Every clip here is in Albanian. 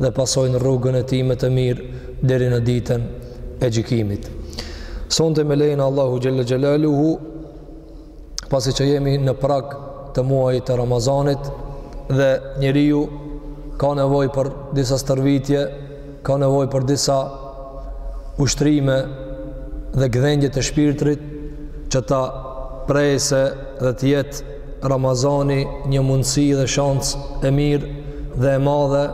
dhe pasojnë rrugën e tij me të mirë deri në ditën e gjykimit. Sonte me lejen Allahu xhel-le xhelaluhu, pasi që jemi në prag të muajit të Ramazanit dhe njeriu ka nevojë për disa stërvitje, ka nevojë për disa ushtrime dhe gdhendje të shpirtit që ta presë dhe të jetë Ramazani një mundësi dhe shans e mirë dhe e madhe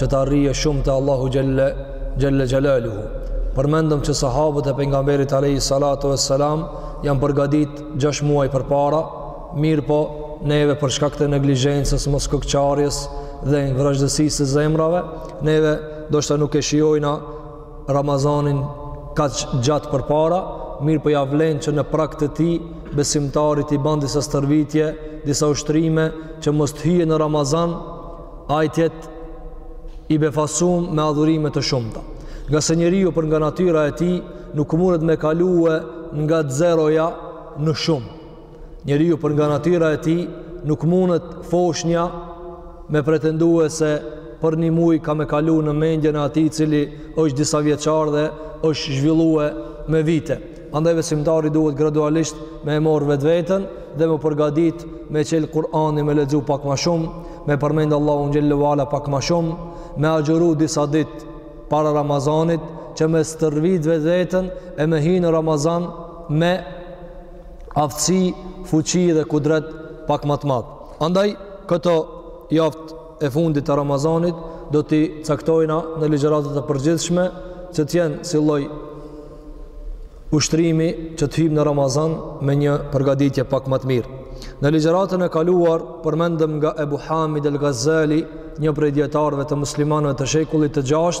që të arrije shumë te Allahu xhel-le xhelaluhu. Përmendëm që sahabët e pejgamberit alejhi salatu ve selam janë përgadit 6 muaj përpara, mirëpo neve për shkak të neglizhencës, moskokëçarjes dhe vrazhdësisë së zemrave, neve ndoshta nuk e shijojna Ramazanin kaq gjatë përpara, mirëpo ia vlen që në prag të tij besimtari t'i ban disa stërvitje, disa ushtrime që mos të hyjë në Ramazan e të jetë i befasum me adhurime të shumta. Ngase njeriu për nga natyra e tij nuk mundet me kalue nga zeroja në shumë. Njeriu për nga natyra e tij nuk mundet foshnja me pretendue se për një muaj ka me kalu në mendjen e atij i cili është disa vjeçar dhe është zhvillue me vite. Andaj besimtari duhet gradualisht me e marrë vetveten dhe me përgadit me çel Kur'anin me lexu pak ma shumë, me përmend Allahun xhel-le ve ala pak ma shumë, me agjëru disa ditë para Ramazanit që me stërvit vetveten e me hi në Ramazan me aftësi, fuqi dhe kudret pak ma të madh. Andaj këto javët e fundit të Ramazanit do t'i caktojna në ligjëratat e përgjithshme që të jenë si lloj ushtrimi që të hyjmë në Ramazan me një përgaditje pak ma të mirë. Në ligjëratën e kaluar përmendëm nga Ebu Hamid el-Ghazali, një prej dijetarëve të muslimanëve të shekullit të 6,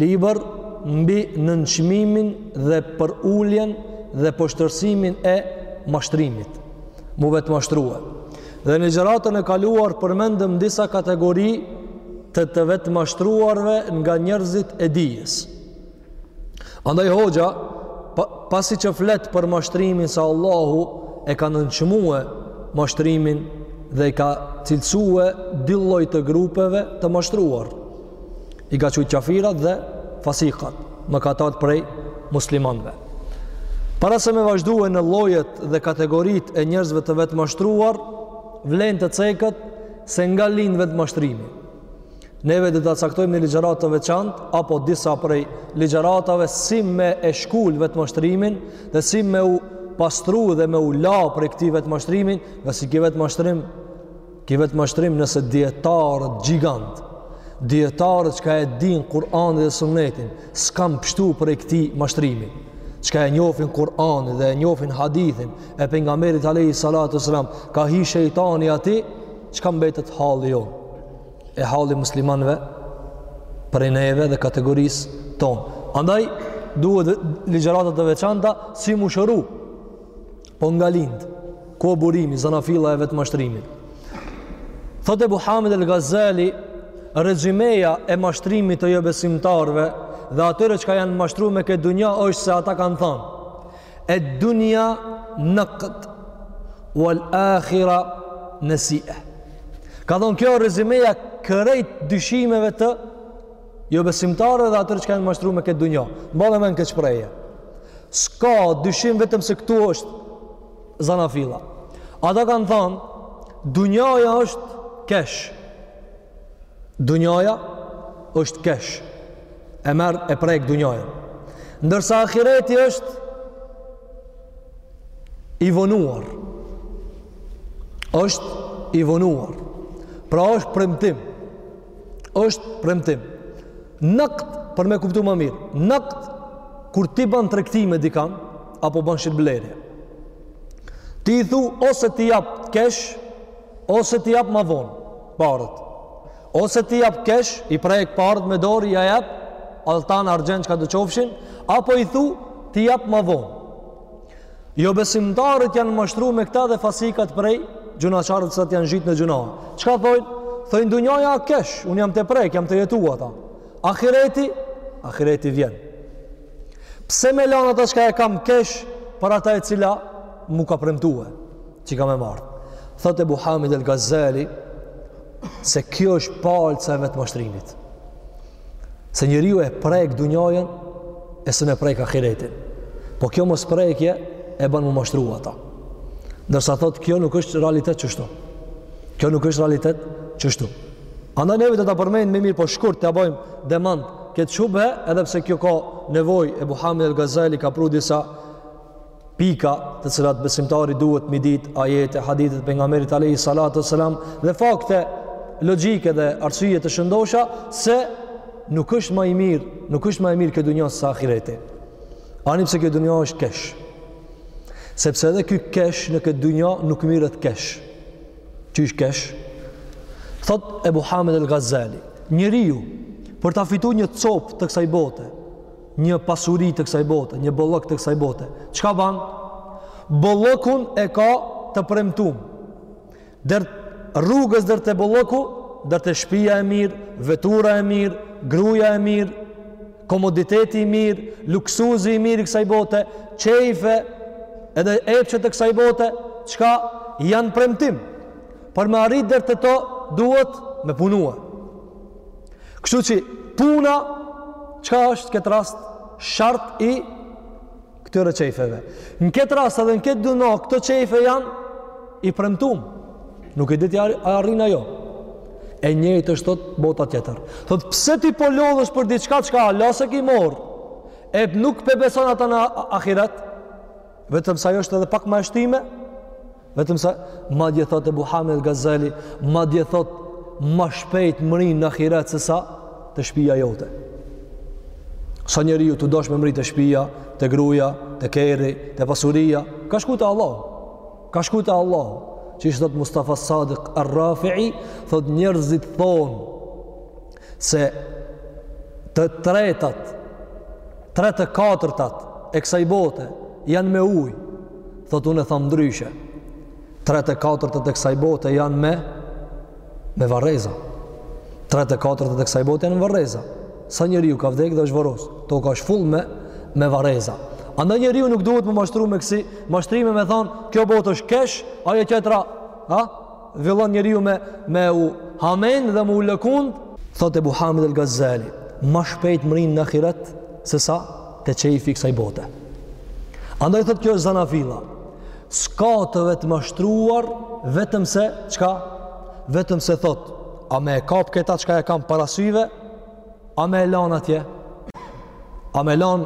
Libër mbi nënçmimin dhe për uljen dhe poshtërsimin e mashtrimit, m'u vetëmashtrue. Dhe në ligjëratën e kaluar përmendëm disa kategori të të vetëmashtruarve nga njerëzit e dijes. Andaj hoxha, pasi që flet për mashtrimin se Allahu e ka nënçmue mashtrimin dhe i ka cilësue dy lloj të grupeve të mashtruar. i ka qujt qafirat dhe fasikat, mëkatarët prej muslimanëve. Para se me vazhdue në llojet dhe kategoritë e njerëzve të vetëmashtruar, vlen të ceket se nga lind vetëmashtrimi. Neve do të caktojmë një ligjëratë të veçantë, apo disa prej ligjëratave si me e shkul vetëmashtrimin dhe si me u pastru dhe me u la prej këtij vetëmashtrimi, ngase ky vetëmashtrim Ky vetëmashtrim nëse dijetarët gjigantë, dijetarët çka e dinë Kur'anin dhe Sunnetin, s'kanë pshtu prej këtij mashtrimi. Çka e njofin Kur'anin dhe e njofin hadithin e Pejgamberit alejhi salatu ve selam, ka hi shejtani aty, çka mbetet halli jonë, e halli i muslimanëve, prej neve dhe kategorisë tonë. Andaj, duhet ligjërata të veçanta, si m'u shëru. Po nga lind, ku o burimi, zanafilla e vetëmashtrimit. Thotë Ebu Hamid El Gazali, rezimeja e mashtrimit të jobesimtarëve dhe atyre çka janë mashtru me këtë dunja është se ata kanë thanë. Ed-dunja nakd, uel akhira nesie. Ka thonë kjo rezimeja krejt dyshimeve të Jobesimtarëve dhe atyre çka janë mashtru me këtë dunja. Mbane men këtë shprehje. S'ka dyshim vetëm se këtu është zanafilla. Ata kanë thanë, dunjaja është kesh. Dunjaja është kesh. E merr e prek dunjanë. Ndërsa ahireti është i vonuar. është i vonuar. Pra është premtim. është premtim. Nakt për me kuptu ma mirë. Nakt kur ti ban tregti me dikan apo ban shitblerje. Ti i thu ose t'i jap kesh ose t'i jap ma vonë paret. Ose t'i jap kesh i prek paret me dorë ia jep altan argjend çkado qofshin apo i thu t'i jap ma vonë. Jobesimtarët janë mashtru me këta dhe fasikat prej gjunaqarët së të janë gjitë në gjunaha. Qka thojnë? Thojnë dunjaja a kesh, unë jam t'e prek, jam t'e jetu ata. Ahireti, ahireti vjen. Pse me lanë ata çka e kam kesh, për ata e cila m'u ka premtue, që kam me marrë. Thotë Ebu Hamid el Gazali, se kjo është palca e vetëmashtrimit. Se njeriu e prek dunjanë e s'un e prek ahiretin. Po kjo mosprekje e bën me mashtru ata. Ndërsa thotë kjo nuk është realitet qështu. Kjo nuk është realitet qështu. Andaj neve do ta përmendim mirë po shkurt ta bëjmë demant këtë shubhe edhe pse kjo ka nevojë Ebu Hamid el-Gazali ka pru disa pika të cilat besimtari duhet me i ditë ajete, hadithe të Pejgamberit alejhi salatu ve selam dhe fakte logjike dhe arsye të shëndosha se nuk është ma i mirë nuk është ma i mirë kjo dunja se ahireti ani pse kjo dunja është kesh sepse edhe ky kesh në këtë dunja nuk mirret kesh qysh kesh thotë Ebu Hamid El Gazali njeriu për ta fitu një copë të kësaj bote një pasuri të kësaj bote, një bollok të kësaj bote. Çka ban? Bollokun e ka të premtum. Deri rrugës deri te bolloku, deri te shpija e mirë, vetura e mirë, gruja e mirë, komoditeti i mirë, luksuzi i mirë i kësaj bote, qejfe, edhe epshe të kësaj bote, çka janë premtim. Për me arrit deri te to duhet me punua. Kështu që puna çka është në këtë rast shart i këtyre qejfeve. Në këtë rast edhe në këtë dynja këto qejfe janë t' premtum. Nuk e din a arrin a jo. E njëjtë është thot bota tjetër. Thot pse ti po lodhesh për diçka çka hala s'e ke marr? E nuk po e beson ata në ahiret? Vetëm sa ajo është edhe pak ma e shtyme, vetëm sa madje thotë Ebu Hamid Gazali, madje thotë ma shpejt mrin në ahiret se sa te shpija jote. Sa njeriu tu dasht me mri te shpija, te gruja, te kerri, te pasuria, ka shku te Allahu. Ka shku te Allahu. Qysh thotë Mustafa Sadiq Arrafi'i, thot njerëzit thonë se të tretat tre të katërtat e kësaj bote janë me ujë, thot unë e tham ndryshe, tre të katërtat e kësaj bote janë me, me varreza, tre të katërtat e kësaj bote janë me varreza, sa njeriu ka vdek dhe është varros, toka është full me, me varreza. Andaj njeriu nuk duhet me u mashtru me kësi, mashtrime me thanë, kjo botë është kesh, ajo tjetra, ha? Fillon njeriu me u hamend dhe me u lëkund. Thotë Ebu Hamid el Gazali, ma shpejt mrin në ahiret se sa te qejfi i kësaj bote. Andaj thotë kjo është zanafilla. S'ka të vetëmashtruar vetëm se çka? Vetëm se thotë, a me e kap këta çka e kam para syve, a me e lan atje? A me e lan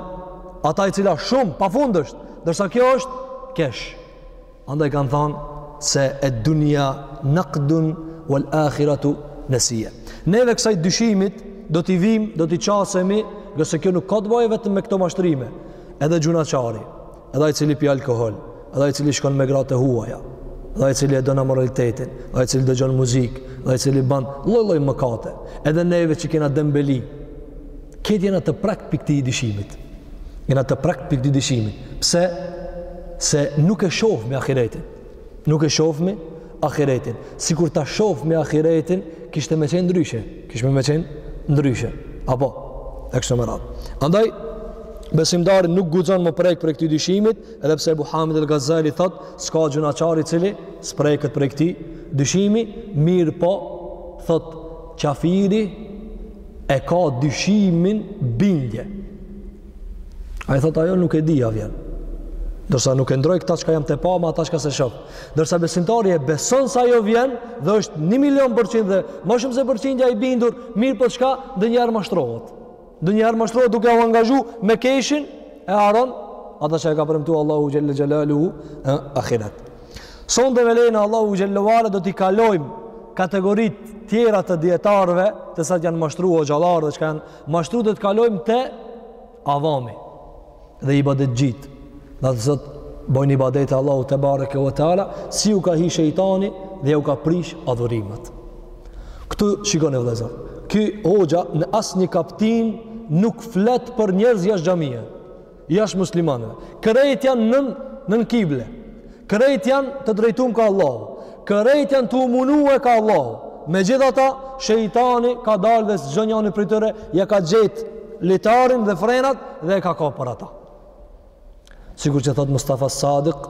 ata e cila shumë e pafund është, ndërsa kjo është kesh. Andaj kanë thanë se ed dunya naqdun wal akhiratu nasiya. Neve kësaj dyshimit do t'i vim, do t'i qasemi, se kjo nuk ka të bëjë vetëm me këto mashtrime. Edhe gjynahqari, edhe ai i cili pi alkool, edhe ai i cili shkon me gratë e huaja, edhe ai i cili e don amoralitetin, edhe ai i cili dëgjon muzikë, edhe ai i cili bën lloj-lloj mëkate, edhe neve që kena dembeli, Këtë jena të prekt prej këtij dyshimit. Jena të prekt prej këtij dyshimit. Pse? Se nuk e shofmi ahiretin. Nuk e shofmi ahiretin. Sikur ta shofmi ahiretin, kishte me qenë ndryshe. Kishim me qenë ndryshe. Apo, e kështu me radhë. Andaj, besimtari nuk guxon me u prek prej këtij dyshimit, edhe pse Ebu Hamid El Gazali thot, s'ka gjynahqar i cili s'preket prej këtij dyshimi, mirëpo, thot, qafiri, e ka dyshimin bindje. Ai thot, ajo nuk e di a vjen. Ndërsa nuk e ndroj këta çka jam tu e pa me ata çka s'e shoh. Ndërsa besimtari e beson se ajo vjen, dhe është një milion përqind dhe ma shumë se përqindja i bindur, mirëpo çka, ndonjëherë mashtrohet. Ndonjëherë mashtrohet duke u angazhu me keshin, e harron ata çka e ka premtu Allahu xhel-le xhelaluhu, ahiret. Sonte me lejen e Allahut xhel-le ue ala do t'i kalojmë kategoritë tjera të dijetarëve, te sa janë mashtru hoxhallarë dhe çka janë mashtru, do t'kalojmë te avami dhe ibadetxhitë dhe ata që bojnë ibadete Allahut tebareke ue teala, si u ka hi shejtani dhe jau ka prish adhurimet këtu shikoni vllezër ky hoxha në asnjë kaptin nuk flet për njerëz jashtë xhamije jashtë muslimanëve. Krejt janë nën, nën kible. Krejt janë të drejtum kah Allahu. Krejt janë tu u munue kah Allahu. Megjithatë, shejtani ka dalë dhe çdonjanit prej tyre, ja ka gjetë litarin dhe frenat dhe e ka kapë për ata. Sikur që thotë Mustafa Sadik,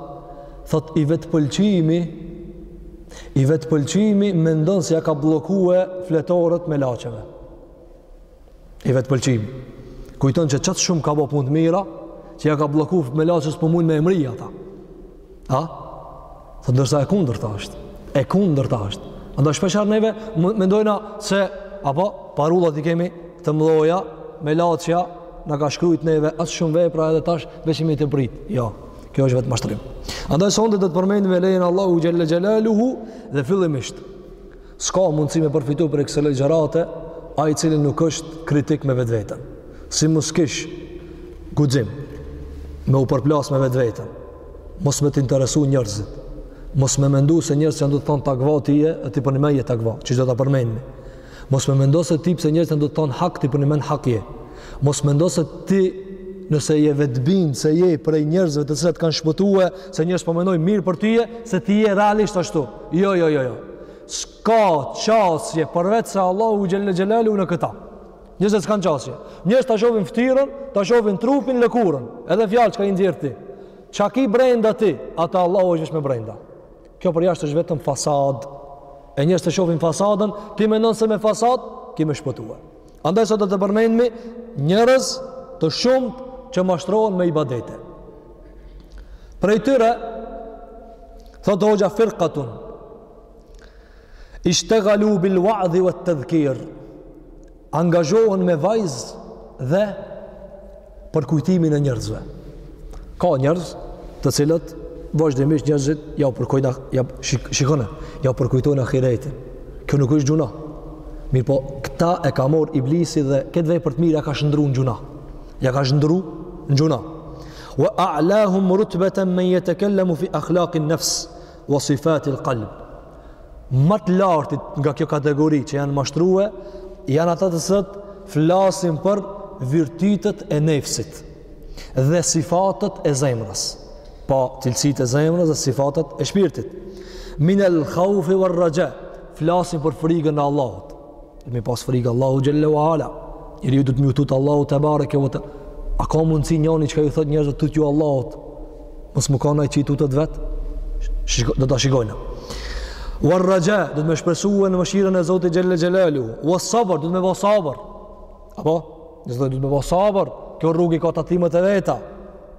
thotë i vetëpëlqymi, i vetëpëlqymi mendon se ja ka bllokue fletoret melaqeve. i vetëpëlqymi. Kujton që qaq shumë ka bo punë të mira, që ja ka blloku melaqes s'po mujn me e mbrri ata. A? Thot ndërsa e kundërta është. E kundërta është. Andaj shpeshherë neve, mendojmë se, apo, parullat i kemi të mdhoja, melaqja na ka shkrujt neve, aq shumë vepra edhe tash, veç i m'prit. Jo, kjo është vetëm mashtrim. Andaj sonte do të përmendim me lejen e Allahut xhel-le xhelaluhu dhe fillimisht. S'ka mundësi me përfitu prej kësaj ligjërate, ai i cili nuk është kritik me vetveten. Si mos kish guxim me u përplas me vetveten, mos me të interesu njerëzit, mos me mendu se njerëzit janë tu t'thonë takva ti je, e ti përnjime je takva, që do ta përmendim. Mos me mendu se ti pse njerëzit janë tu t'thonë hak, ti përnjimend hak je. Mos me mendu se ti nëse je vetëbindë se je prej njerëzve të cilët kanë shpëtue, se njerëz po mendojnë mirë për tyje, se ti je realisht ashtu. Jo, jo, jo, jo. S'ka qasje përveç se Allahu xhel-le xhelaluhu në këta. Njerëzit s'kanë qasje. Njerëzit ta shohin fëtyrën, ta shohin trupin, lëkurën. Edhe fjalët çka i nxjerr ti. Çka ki brenda ti, ata Allahu është me brenda. Kjo përjashtë është vetëm fasadë. E njerëzit ta shohin fasadën, ti menon se me fasadë ke me shpëtua. Andaj sot do të përmendim njerëz të shumtë që mashtrohen me ibadete. Prej tyre, thotë hoxha firkatun, ishtegalu bil wa'dhi wat tedhkir, angazhohen me vaz dhe përkujtimin e njerëzve. Ka njerëz të cilët vazhdimisht njerëzit ja u përkujtojnë ja shikone, ja u përkujtojnë ahiretin. Kjo nuk është gjunah. Mirëpo, këta e ka marrë iblisi dhe këtë vepër të mirë ja ka shndrru në gjunah. Ja ka shndrru në gjunah. wa a'lahum rutbatan man yatakallamu fi akhlaq an-nafs wa sifat al-qalb ma të lartit nga kjo kategori që janë mashtrue janë ata të cilët flasin për virtytet e nefsit dhe sifatet e zemrës apo, cilësitë e zemrës dhe sifatet e shpirtit min al-khawf wa ar-raja flasin për frigën e Allahut Duhet me pas frikë Allahun xhelle wa ala. Njeriu duhet m'ju tutë Allahut tebareke we teala. A ka mundësi njoni çka ju thotë njerëzve tutju Allahut, mos me kan ai që i tutet vetë? Shiko, do ta shikojmë. Wa raxha, duhet me shpresue në mëshirën e Zotit xhelle xhelaluhu. Wa sabër, duhet me ba sabër. Apo? Ne duhet me ba sabër. Kjo rrugë ka tatimet e veta.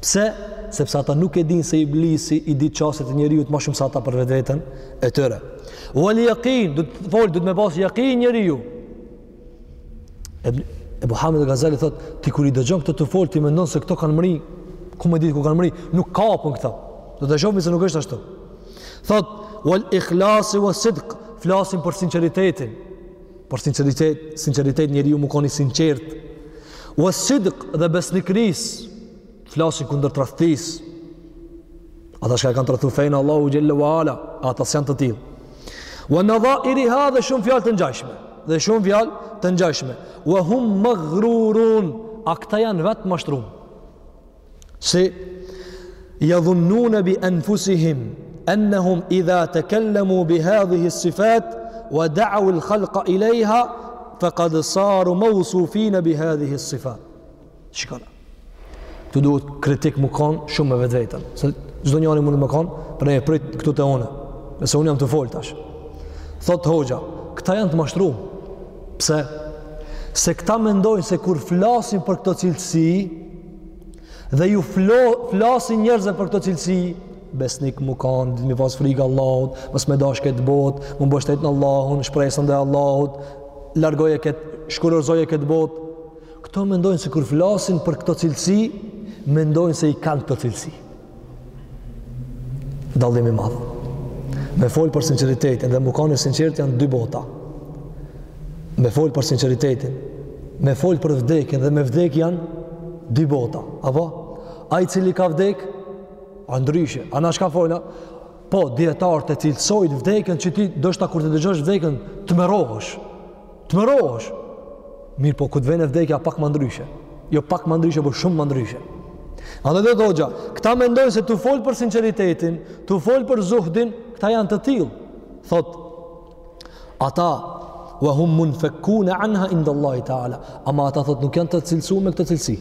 Pse? Sepse ata nuk e dinë se iblisi i di qasjet e njeriut ma shumë se ata për vetveten e tyre. Wal yaqin, tu fol, duhet me pas yaqin njeriu. E Ebu Hamid Gazali thot, ti kur i dëgjon këta tu fol, ti mendon se këta kanë mri, ku me ditë ku kanë mri, nuk kapen këta. Do ta shohim se nuk është ashtu. Thot, wal ikhlas wa sidq, flasin për sinqeritetin. Për sinqeritet, sinqeritet njeriu me kon i sinqertë. Wa sidq dhe besnikërisë, flasin kundër tradhtisë. Ata çka e kanë tradhtu fenë e Allahut xhelle ve ala, ata s'janë të tillë. Wa nadhairiha dhe shumë fjalë të ngjashme, dhe shumë fjalë të ngjashme. Wa hum maghrurun, a këta janë vetë mashtrum. Si jadhunnune bi enfusihim ennehum idha tekellemu bi hadhihi sifat wa da'u il khalqa ilejha fekad saru meusufine bi hadhihi sifat shikoni këtu duhet kritik me kon shumë me vetveten se çdo njani mund me kon për e prit këtu të one nëse unë jam tu folë tash thot hoxha këta janë të mashtrum pse se këta mendojnë se kur flasin për këto cilësi dhe ju flo, flasin njerëzve për këto cilësi besnik me kanë, duhet me pas frikë Allahut mos me dashtë këtë botë m'u mbështet në Allahun, shpresën ndaj Allahut largoje këtë, shkurorëzoje këtë botë këto mendojnë se kur flasin për këto cilësi mendojnë se i kanë këto cilësi Dallim i madh. Me fol për sinqeritetin dhe me kanë i sinqertë janë dy bota. Me fol për sinqeritetin, me fol për vdekjen dhe me vdek janë dy bota. Apo ai i cili ka vdek, a ndryshe, ajo çka fola? Po, dijetarët e cilësojnë vdekjen që ti ndoshta kur të dëgjosh vdekjen të tmerrohesh. Tmerrohesh. Mirëpo, kur t'vjen vdekja pak ma ndryshe. Jo pak ma ndryshe, po shumë ma ndryshe. Edhe do të thotë këta mendojnë se tu folë për sinceritetin, tu folë për zuhdin, këta janë të tillë. Thot, ata, wa hum munfekkune anha inde Allahi ta'ala, ama ata thot nuk janë të cilësu me këto cilësi.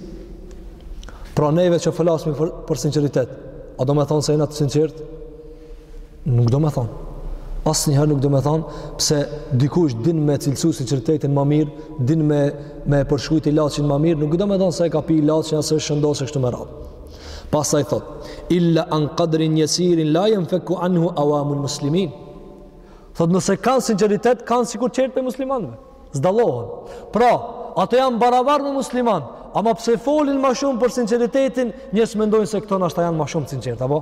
Pra neve që flasmi për, për sinceritet, a domethonë se jena të sincertë? Nuk domethonë. Asnjëherë nuk domethonë pse dikush din me cilësu sinqeritetin ma mirë, din me, me e përshkrujt ilaçin ma mirë, nuk domethonë se e ka pi ilaçin a se është shëndosh e kështu me radhë. Pastaj thot, illa an qadrin jesirin la jenfekku anhu awamul muslimin. Thot, nëse kanë sinceritet, kanë sikur çerek e muslimanëve. S'dallohen. Pra, ato janë barabar me muslimanë, ama pse folin ma shumë për sinceritetin, njerëzit mendojnë se këto ndoshta janë ma shumë të sincertë, apo?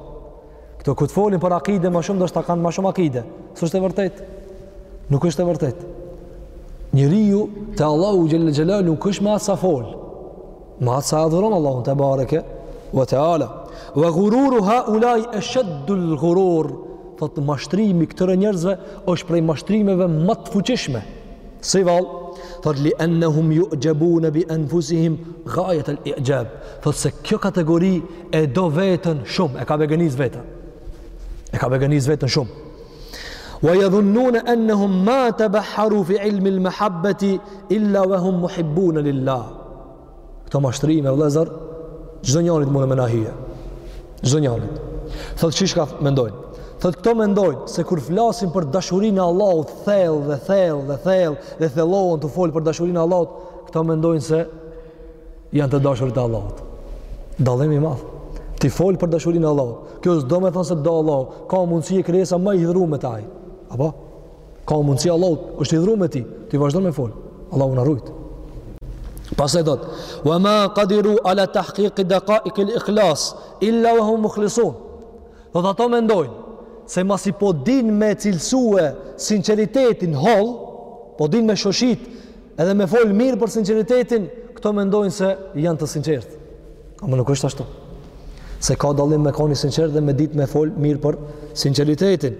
Këto kur të folin për akide ma shumë, ndoshta kanë ma shumë akide. S'është e vërtetë. Nuk është e vërtetë. Njeriu te Allahu xhele xhelaluhu nuk është me atë sa folë. Me atë sa e adhuron Allahun tebareke ve teala. Ve gururu haulai esheddul gurur. Thot, mashtrimi i këtyre njerëzve është prej mashtrimeve ma të fuqishme. Si vallë? Thot, li ennehum ju'xhebune bi enfusihim gajetel i'xhab. Thot, se kjo kategori e do veten shumë, e ka begenis veten. E ka begenis veten shumë. Wa yadhunnun annahum ma tabahharu fi ilmi al-mahabbati illa wa hum muhibbun lillah. Këto mashtrime vëllazër, çdonjanit munen me na hije. Çdonjanit. Thotë se çka mendojnë. Thotë këto mendojnë se kur flasin për dashurinë e Allahut thellë dhe thellë dhe thellë dhe thellohen tu fol për dashurinë e Allahut, këto mendojnë se janë të dashurit e Allahut. Dallim i madh. Ti fol për dashurinë e Allahut. Kjo s'domethonë se t'do Allahu. Ka mundësi je krijesa ma i hidhëru me ty. Apo? Ka mundësi Allahu është i hidhëru me ty. Ti vazhdon me fol. Allahu na rujt. Pastaj thot: "Wa ma qadiru ala tahqiq daqa'iq al-ikhlas illa wa hum mukhlisun." Thot ato mendojnë se masi po din me cilësue sinceritetin holl, po din me shoshit Edhe me fol mirë për sinqeritetin, këto mendojnë se janë të sinqertë. Ama nuk është ashtu. Se ka dallim me kanë i sinqertë dhe me ditë me fol mirë për sinqeritetin.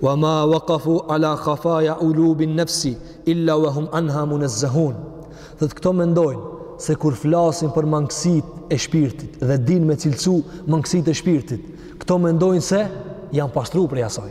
Wa ma waqafu ala khafaja ujubin nefsi, illa wa hum anha munezzahun. Thotë këto mendojnë se kur flasin për mangësit e shpirtit dhe din me cilësu mangësit e shpirtit, këto mendojnë se janë pastru prej asaj.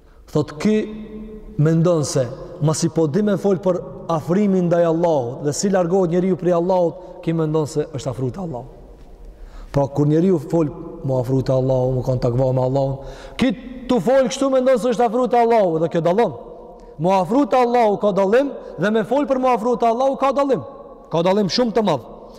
Thotë ki mendon se masi po di me fol për afrimin ndaj Allahut dhe si largohet njeriu prej Allahut, ki mendon se është afru te Allahu. Po kur njeriu fol mu afru te Allahu, mu kanë takva me Allahun, ki tu fol kështu mendon se është afru te Allahu dhe kjo dallon. Mu afru te Allahu ka dallim dhe me fol për mu afru te Allahu ka dallim. Ka dallim shumë të madh.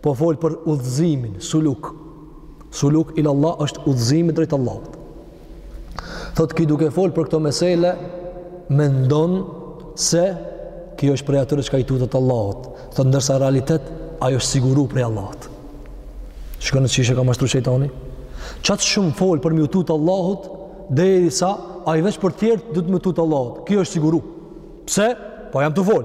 Po fol për udhëzimin, suluk. Suluk ila Allah është udhëzimi drejt Allahut. Thot ki duke fol për këto mesele, mendon se ki është prej atyre që ka i tutet Allahut. Thot ndërsa realitet, ai është siguru prej Allahut. Shko në qysh e ka mashtru shejtani? Qatë shumë fol për m'ju tutë Allahut, derisa ai veç për tjertë, duhet m'ju tutë Allahut. Ki është siguru. Pse? Po jam tu fol.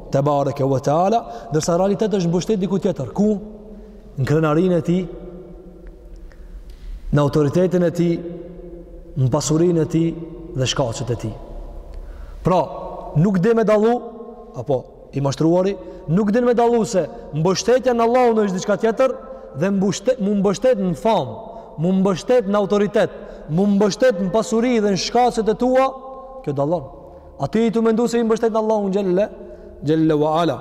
Te bareke ve teala, ndërsa realitet është mbështet diku tjetër. Ku? Në krenarinë e tij, në autoritetin e tij, në pasurinë e tij dhe shkaqet e tij. Pra, nuk di me dallu, apo i mashtruari, nuk din me dallu se mbështetja në Allahun është diçka tjetër dhe mu mbështet, mu mbështet në famë, mu mbështet në autoritet, mu mbështet në pasuri dhe në shkaqet e tua, kjo dallon. Ati, tu mendu se i mbështet në Allahun xhelle, xhelle wa ala.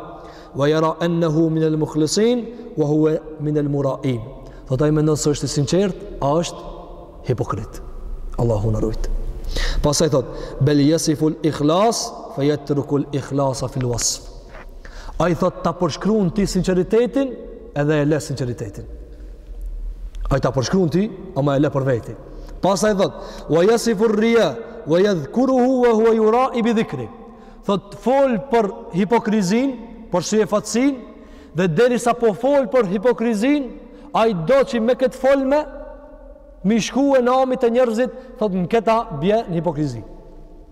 Wa jera ennehu min el mukhlisin, wa hue min el murain. Thot ai mendon se është i sinqert, ai është hipokrit. Allahu na rujt. Pasaj thot, bel jesiful ikhlas, fe jetrukul ikhlasa fil wasf. Ai thot, ta përshkru në ti sinceritetin, Edhe e le sinceritetin. Ai ta përshkrun ti, ama e le për veti. Pastaj thot: "Wa yasifu ar-riya wa yadhkuruhu wa huwa yura'i bi dhikri." Thot fol për hipokrizin, për syefaqsinë dhe derisa po fol për hipokrizin, ai do që me këtë folme mi shku nami te njerëzit, thot me këta bje në hipokrizi.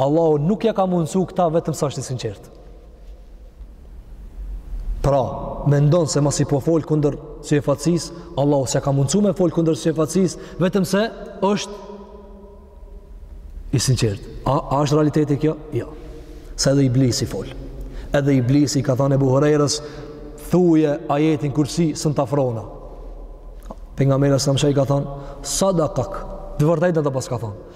Allahu nuk ja ka mundësu këta vetëm se është i sinqertë. Pra, mendon se masi po fol kunder syefaqsisë, Allahu se ka mundësu me folë kunder syefaqsisë, vetëm se është i sinqertë. A, a është realiteti kjo? Ja. Jo. Se edhe Iblisi fol. Edhe Iblisi i ka thanë Ebu Hurejrës, thuje ajetin Kursi se nuk t'afrona. Pejgamberi s.a.v.s. çka i ka thanë, sadakak, të vërtetën ta paska thanë.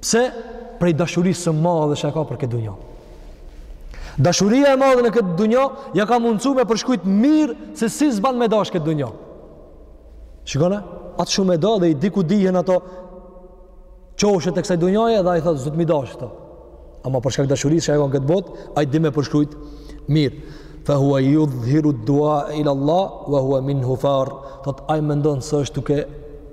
Pse? Prej dashurisë së madhe që ka për këtë dunja. Dashuria e madhe në këtë dunja ja ka mundësu me përshkrujt mirë se si s'ban me dash këtë dunja. Shikone, atë shumë e do dhe i di ku dihen ato qoshet e kësaj dunjaje dhe ai thotë s'duhet mi dashë këto. Ama për shkak të dashurisë që e ka në këtë botë, ai di me përshkrujt mirë. Fa hua judhhiru dua ila Allah, wa hua minhu far. Thotë ai mendon se është duke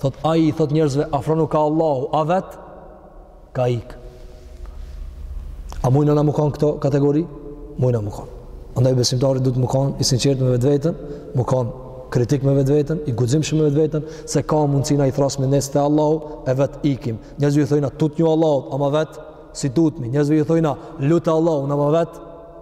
Thot ai i thot njerëzve afronu ka Allahu, a vet ka ik. A mujna na mu kon këto kategori? Mujna mu kon. Andaj besimtari duhet mu kon i sinqertë me vetveten, mu kon kritik me vetveten, i guximshëm me vetveten se ka mundësi na i thrasmi njerëzt te Allahu e vet ikim. Njerëzve i thojna tutnju Allahut, ama vet s'i tutmi. Njerëzve i thojna lutë Allahun, ama vet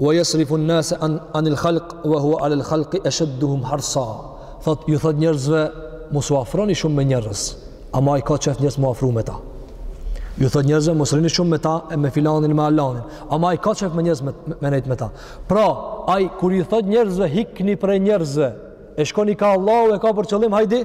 wa yasrifu an-nas an al-khalq wa huwa ala al-khalq ashadduhum harsa thot ju thot njerëzve mos u afroni shumë me njerëz ama ai ka qejf njerëz m'u afru me ta ju thot njerëzve mos rrini shumë me ta e me filanin me alanin ama ai ka qejf me njerëz me, me nejt me ta pra ai kur i thot njerëzve hikni prej njerëzve e shkoni ka Allahu e ka për qëllim hajdi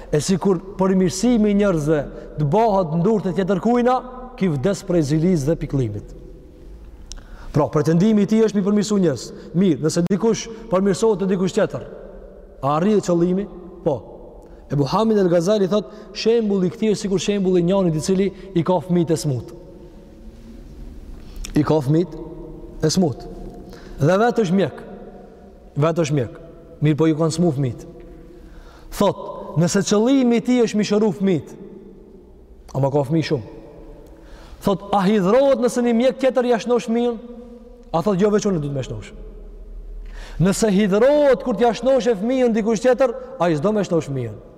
E sikur përmirësimi i njerëzve të bëhet në durt të tjetër kujna, ky vdes prej zilisë dhe pikllimit. Pra, pretendimi i tij është mi përmirësu njerëz. Mirë, nëse dikush përmirësohet te dikush tjetër, a arrihet qëllimi? Po. Ebu Hamid el Gazali thot, shembulli i këtij është sikur shembulli i njanit i cili i ka fmit e smut. I ka fmit e smut. Dhe vetë është mjek. Vetë është mjek, mirëpo ju kanë smu fëmit. Thot, nëse qëllimi i tij është mi shëru fëmit, ama ka fëmi shumë. Thot, a hidhrohet nëse një mjek tjetër ja shnosh fmijën? A thot, jo veç unë duhet me ja shnosh. Nëse hidhrohet kur t'ja shnoshë fëmijën dikush tjetër, ai s'do me ja shnosh fëmijën.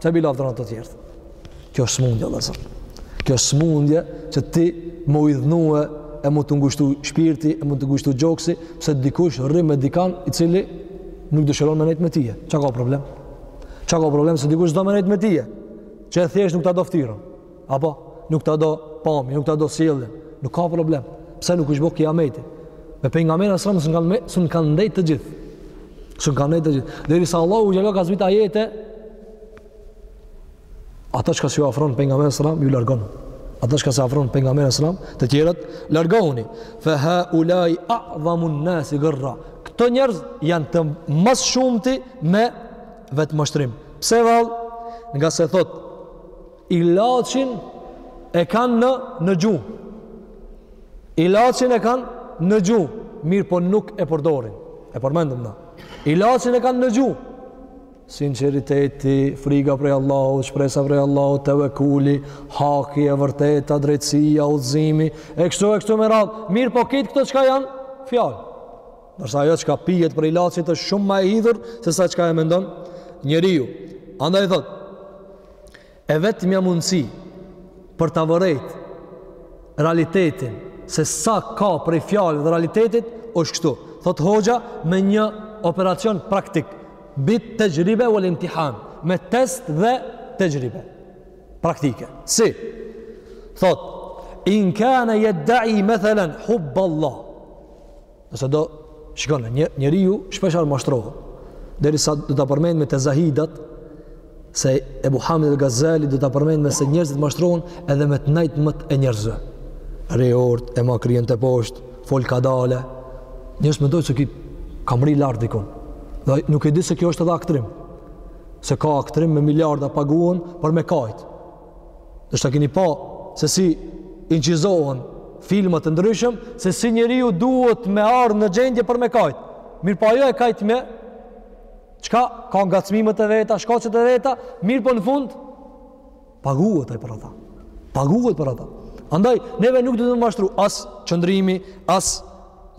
Pse pi lavdëron të tjerët? Kjo është smundje, vllezër. Kjo është smundje që ti me u idhnue e me t'u ngushtu shpirti, e me t'u ngushtu gjoksi, pse dikush rri me dikan i cili nuk dëshiron me nejtë me tije. Ça ka problem? Ça ka problem se dikush s'do me nejtë me tije? Qe, thjesht nuk ta do ftyrën? Apo, nuk ta do pamjen, nuk ta do sjelljen. Nuk ka problem. Pse nuk është bo kiameti? Me Pejgamberin alejhi selam s'un kanë ndejtë të gjithë. S'un kanë ndejtë të gjithë. Derisa Allahu xhel ka zbrit ajete, ata çka s'ju afron Pejgamberit alejhi selam, ju largon. Ata çka s'ju afron Pejgamberit alejhi selam, të tjerët, largohuni. Fe haulai adhamun nasi girra. Këto njerëz janë të mas shumti me vetëmashtrim. Pse vallë? Ngase thotë, Ilaçin e kanë në në gjuhë. Ilaçin e kanë në gjuhë, mirëpo nuk e përdorin. E përmendëm na. Ilaçin e kanë në gjuhë. Sinqeriteti, friga prej Allahut, shpresa prej Allahut, tevekuli, haki e vërteta, drejtësia, udhëzimi, e kështu e kështu me radhë. Mirëpo këtë këto çka janë? Fjalë. Ndërsa ajo çka pihet prej ilaçit është shumë ma e hidhur se sa çka e mendon njeriu. Andaj thotë E vetmja mundësi për ta vërejtë realitetin se sa ka prej fjalë dhe realitetit është kështu. Thot hoxha me një operacion praktik, bit texhribe uel imtihan, me test dhe texhribe praktike. Si? Thot in kane jeddei methelen hubb Allah. Nëse do shikoni, një njeriu shpeshherë mashtrohet. Derisa do ta përmendme te zahidat se Ebu Hamid el-Gazali do ta përmendme se njerëzit mashtrohen edhe me të nejtmet e njerëzve. Rri urtë, e ma kryen te poshtë, fol kadale. Njerëzt mendojnë se ki ka mrri lart dikun. Dhe nuk e di se kjo është edhe aktrim. Se ka aktrim me miliarda paguhen për me kajtë. Ndoshta kini pa se si inqizohen filmat të ndryshëm, se si njeriu duhet me ardhë në gjendje për me kajtë. Mirëpo ajo e kajtme, çka ka ngacmimet e veta, shkacet e veta, mirëpo në fund, paguhet ai për ata. Paguhet për ata. Andaj, neve nuk duhet me mashtru as qëndrimi, as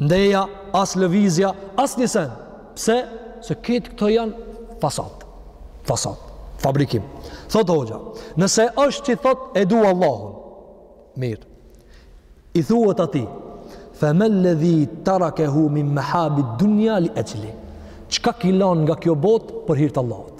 ndeja, as lëvizja, as një sen. Pse? Se këtë këto janë fasadë. Fasadë. Fabrikim. Thotë hoxha, nëse është që thotë e du Allahun, mirë, i thuhet atij, fe ma ledhi terakehu min mehabi dunja li exhlihi, çka ki lan nga kjo botë për hir të Allahut.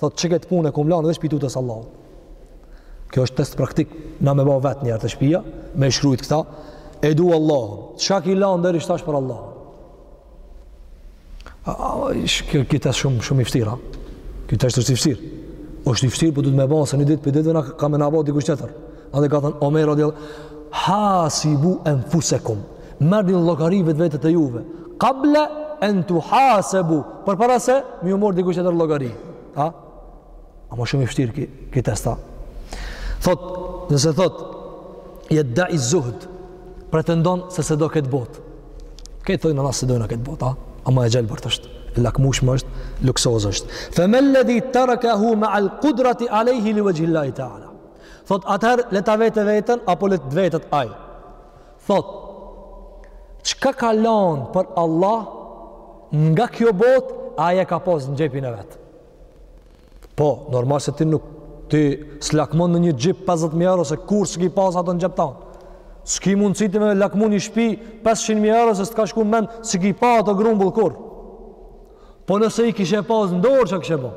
Thotë që këtë punë e kum lanë veç prej tutës Allahut. Kjo është test praktik, na me ba vetë njëherë te shpia, me i shkrujt këta, e du Allahun. Çka ki lanë deri tash për Allahun? Ki test është shumë, shumë i fshtirë a. Ki test është i fshtirë. Osht i fshtirë, por po duhet me ba, se një ditë prej ditëve ka me na bo dikush tjetër. Andaj ka thënë, Omer, hasibu enfusekum. Merrni llogari vetvetet e juve. Qabla an tuhasabu. Por para se me ju mor dikush tjetër llogari. A? Ama shumë i vështirë ki, ki test a. Thot, nëse thot, jeddei zuhd, pretendon se s'e do këtë bot. Këta thonë na s'e dojna këtë bot, a? Ama e gjelbër është, e lakmushme është, luksoz është. Fe ma ledhi terakehu meal kudreti alejhi li vexhhil-lahi teala. Thot, atëherë, le ta vetë vetën, apo le të vetet ai. Thot, çka ka lanë për Allah nga kjo botë, a e ka pas në xhepin e vet. Po, normal se ti nuk ti s'lakmon në një xhip 50.000 euro se kurr s'i ki pas ato në xhep tanë. S'ki mundësi ti me lakmu një shpi 500.000 euro se s't'ka shku në mend s'i ki pa ato grumbull kurr. Po nëse i kishe pas në dorë çka kishe bo.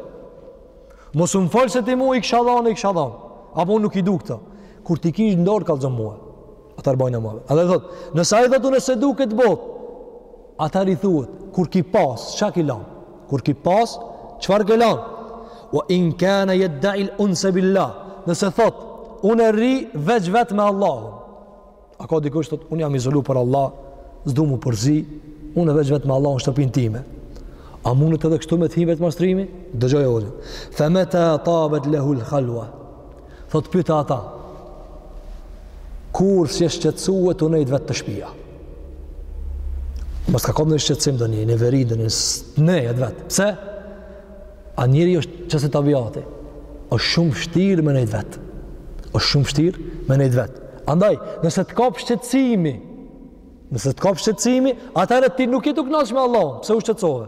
Mos m'fol se ti mu i kësha dhanë, i kësha dhanë. Apo unë nuk i du këto. Kur t'i kish në dorë kallzom mue. Ata rëbajnë e madhe. Ai thotë, nëse ai thotë unë s'e du këtë botë, atëherë i thuhet, kur ki pas, çka ki lanë? Kur ki pas, çfarë ke lanë? Ue in kane jeddei el-unse bilah, nëse thotë, unë rri veç vet me Allahun. A ka dikush që thotë, unë jam izolu për Allah, s'du m'u përzi, unë veç vet me Allahun n'shtëpinë time. A mundet edhe kështu me të hi vetëmashtrimi? Dëgjoje ozën. Femeta tabet lehul khalua, Thot pyte ata, kur s'je shqetsu tu nejt vet te shpia. Mos ka kon ndonjë shqetsim, ndonjë neveri, ndonjë, me nejt vet. Pse? A njeri është qasi tabiati, është shumë shtirë me nejt vet. është shumë shtirë me nejt vet. Andaj, nëse të kap shqetsimi, nëse të kap shqetsimi, atëherë ti nuk je tu knaq me Allahun, pse u shqetsove?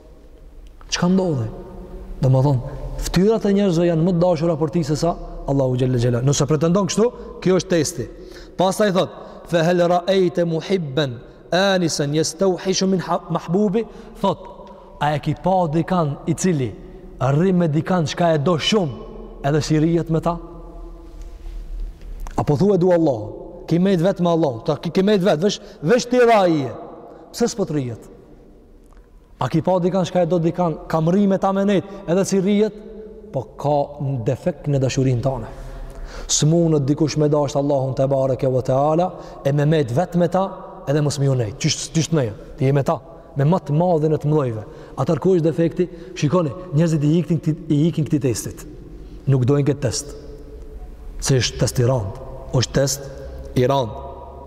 Çka ndodhi? Domethonë, ftyrat e njerëzve janë më të dashura për ti sesa Allahu Xhele Xhele. Nëse pretendon kështu, ky është testi. Pastaj thotë, fe hel raejte muhibben, anisen, jesteuhishu min mahbubi, thotë, a e ki pa dikan i cili, rri me dikan çka e do shumë, edhe s'i rrijet me ta? Apo thu e du Allahun, ki met vet me Allahun, ta ki, ki met vet, vësh, vështirë je, pse s'po t' rrijet? A ki pa dikan çka e do dikan, ka me rri me ta me nejt, edhe s'i rrijet, po ka defekt në dashurinë tane. S'mundet dikush me dashtë Allahun tebareke ue teala, e me met vet me ta, edhe mos m'iu nejt. Qysh, qysh s't'nejet, ti je me ta, me ma të madhin e të mdhojve. Atëherë ku është defekti, shikoni, njerëzit i ikin, i ikin këtij testit. Nuk dojnë këtë test. Se është test i randë. është test i randë.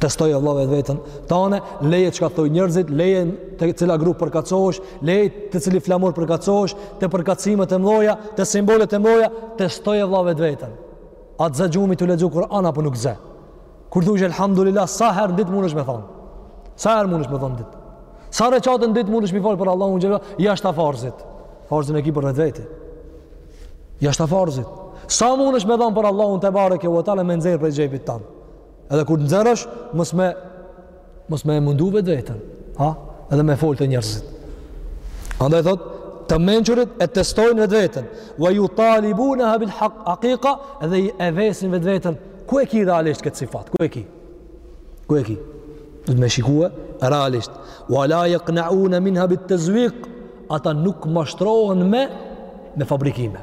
Testoje Allah vetveten tane, leje çka thojnë njerëzit, leje te cili grup përkatosh, leje te cili flamur përkatosh, te përkatimet e mdhoja, te simbolet e mdhoja, testoje Allah vetveten. A të zë gjumi tu lexu Kur'an apo nuk zë? Kur thush, elhamdulillah, sa herë n'ditë mundesh me thonë? Sa herë mundesh me thonë n'ditë? Sa reqate n'ditë mundesh me falë për Allahun xhele ue ala, jashta farzit. Farzin e ki për vetveti. Jashta farzit. Sa mundesh me dhonë për Allahun tebareke ue teala me nxjerr prej xhepit tanë? Edhe kur nxerohesh, mos me mos me mundu vetveten, ha? Edhe me fol te njerëzit. Andaj thot, të mençurit e testojnë vetveten, wa yutalibunaha bil haqiqa, edhe e vesin vetveten, ku e ki realisht këtë sifat? Ku e ki? Ku e ki? Do me shikue realisht. Wa la yaqna'una minha bit tazwiq, ata nuk mashtrohen me me fabrikime.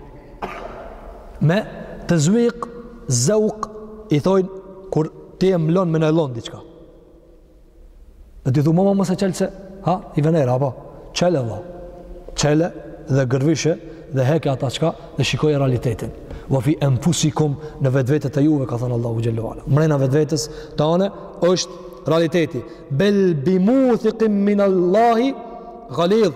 me tezviq, zëuk, i thojnë, kur ti e mlon me najlon diçka. Dhe ti thu, mo mo mos e çel se, ha, i venera, apo, çele, çele dhe gërvishe dhe heke ata çka dhe shikoje realitetin. Ua fi enfusikum në vetvete e juve, ka thënë Allahu Xhelle ue ala. Mrena vetvetes tanë është realiteti. Bel bimuthikin min Allahi ghalidh.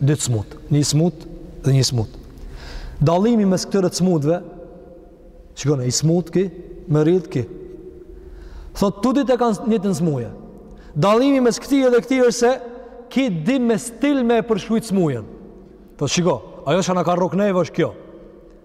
Dy t'smutë, një i smutë dhe një i smutë. Dallimi mes këtyre t'smutëve, shikoni, i smutë ki, me rrit ki. Thot të dytë e kanë njëjtën smuje. Dallimi mes këtij dhe këtij është se ki di me stil me e përshkrujt smujën. Thot shiko, ajo çka na ka rrok neve është kjo.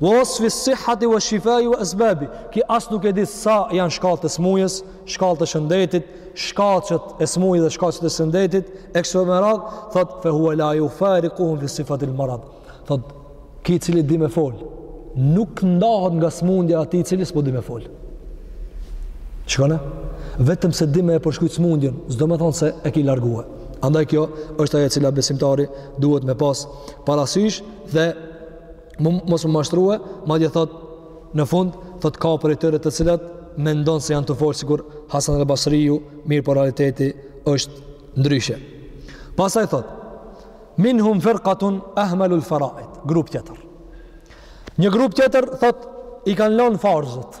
Wa wasfi s-sihhati wa s-shifai wa asbabi, ki as nuk e di sa janë shkallët e smujës, shkallët e shëndetit, shkaqet e smujës dhe shkaqet e shëndetit, e kështu me radh, thot fa huwa la yufariquhum fi sifati al-marad. Thot ki i cili di me fol, nuk ndahet nga smundja e atij i cili s'po di me fol. Shikone, vetëm se di me e përshkujt smundjen, s'do me thonë se e ki largue. Andaj kjo është ajo e cila besimtari duhet me pas parasysh dhe mos m'u mashtrue, madje thot në fund thot ka prej atyre të cilët mendon se janë tu fol sikur Hasan al-Basriu, mirëpo realiteti është ndryshe. Pastaj thot: Minhum firqatun ahmalul fara'id, grup tjetër. Një grup tjetër thot i kanë lënë farzet.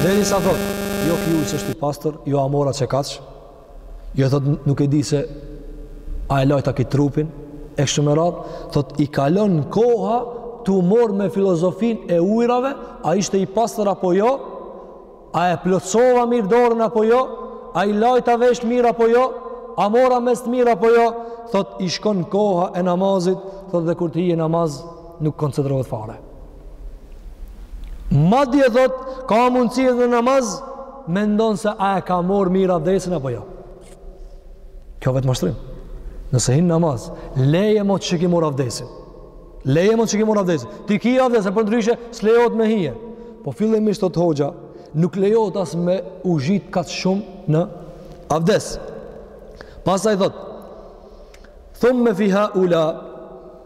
Derisa thot, jo ki ujë s'është i pastër, jo a mora qekaq, jo thot nuk e di se a e lajta ki trupin, e kështu me radhë, thot i kalon koha tu u morr me filozofinë e ujrave, a ishte i pastër apo jo, a e plotësova mirë dorën apo jo, a i lajta veshtë mirë apo jo, a mora mest mirë apo jo, thot i shkon koha e namazit, thot dhe kur të hije namaz, nuk koncentrohet fare. Madje thot, ka mundësi në namaz, mendon se a e ka morr mirë abdesin apo jo. Kjo vetëmashtrim. Nëse hin namaz, leje mo çi ki morr abdesin. Leje mo çi ki morr abdesin. Ti ki abdesin, përndryshe, s'lejohet me hije. Po fillimisht thotë hoxha, nuk lejohet as me u zgjat kaq shumë në abdes. Pasaj thot, thumme fi haula,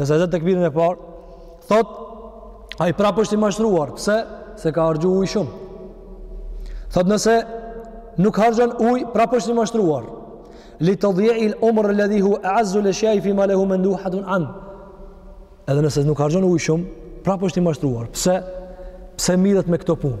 nëse e zë tekbirin e parë, thot, ai prapë është i mashtruar, pse? Se ka harxhu uj shumë. Thot, nëse nuk harxhon uj, prapë është i mashtruar. Li tedji'il umr eledhi huve e'azzul eshjai fi ma lehu menduhatun an. Edhe nëse nuk harxhon uj shumë, prapë është i mashtruar. Pse? Pse mirret me këto punë?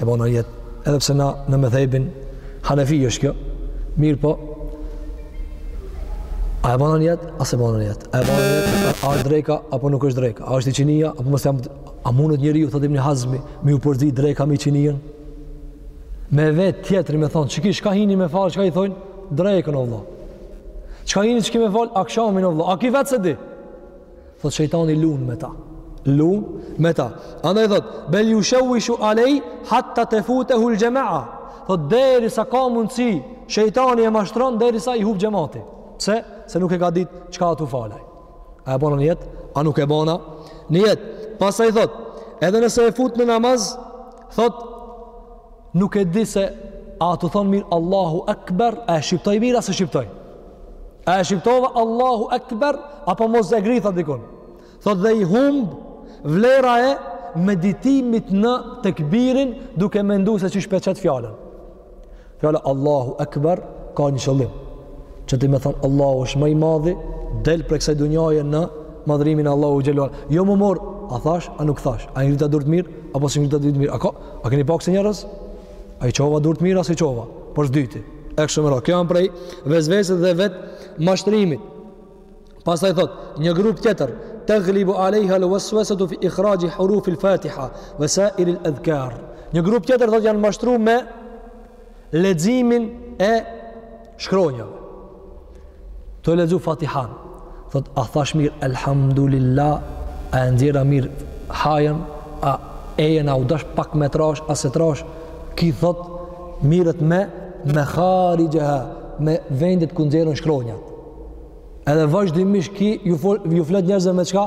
e bona njet edhe pse na në medhhebin hanefi është kjo mirëpo a e bona njet a s'e bona njet a e bona njet a është dreka apo nuk është dreka a është iqinia apo mos jam a mundet njeri ju të dhim një hazmi mi u përzi dreka me iqinien me vet tjetri me thonë qiki çka hini me falë çka i thonë drekën o vllo çka hini qiki me falë akshamin o vllo a ki vetë s'e di Thot shejtani lun me ta. Lun me ta. Andaj thot, bel jushevvishu alej, hatta tefutehul xhema'a. Thot, derisa ka mundësi, shejtani e mashtron, derisa i hub xhemati. Pse? Se nuk e ka dit, çka a tu fal ai. A e bona njet? A nuk e bona njet? Pastaj thot, edhe nëse e fut në namaz, thot, Nuk e di se a tu thonë mirë Allahu Ekber, a e shqiptoj mirë, a s'e shqiptoj. A e shqiptova Allahu Ekber, apo mos e gritha dikun. Thot dhe i humb vlera e meditimit në tekbirin duke mendu se qish p'e qet fjalën. Fjala Allahu Ekber ka një qëllim. Që ti me thonë Allahu është më i madhi, del prej kësaj dunjaje në madhrimin Allahu xhele ue ala. Jo m'u morr, a thash, a nuk thash, a i ngrita durët mirë, apo s'i ngrita durët mirë, a ka, A keni pa ksi njerëz? A i çova durët mirë a s'i çova? Për s'dyti. E kështu me radhë. Kjo janë prej vesveset dhe vetëmashtrimit. Pastaj thot, një grup tjetër, taglibu alejhal vesvesetu fi ikhraxhi hurufil fatiha, ve sa'iril edhkar. Një grup tjetër, thot, janë mashtru me leximin e shkronjave. Tu e lexu Fatihan. Thot, a thash mirë, elhamdulillah, a e nxjera mirë hajën, a ejën, a u dash pak me trash, a s'e trash, ki thot, mirret me mekharixhiha, me vendet ku nxjerren shkronjat. Edhe vazhdimisht ki, ju, ju flet njerëzve me çka?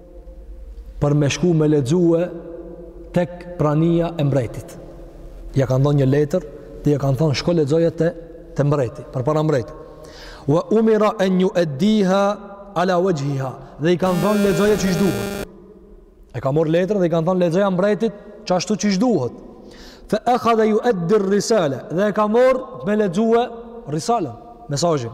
për me shku me lexue tek prania e mbretit. Ja kanë dhënë një letër dhe ja kanë thënë shko lexoje te te mbreti, përpara mbretit. Wa umira an yu'addiha ala wajhiha. Dhe i kanë thënë lexoje qish duhet. E ka marr letrën dhe i kanë thënë lexoja mbretit qashtu qish duhet. Fa akhadha yu'addi ar-risala. Dhe e ka marr me lexue risalën, mesazhin.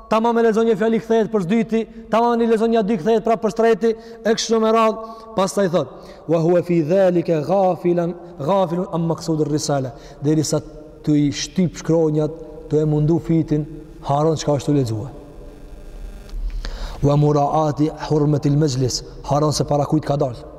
tamam e lexon një fjali kthehet për së dyti, tamam e lexon një dy kthehet pra për së treti, e kështu me radh, pastaj thot, wa huwa fi zalika ghafilan ghafilun an maqsud ar-risala, derisa tu i shtyp shkronjat, tu e mundu fytin, harron çka është tu lexu. Wa muraati hurmati al-majlis, harron se para kujt ka dalë.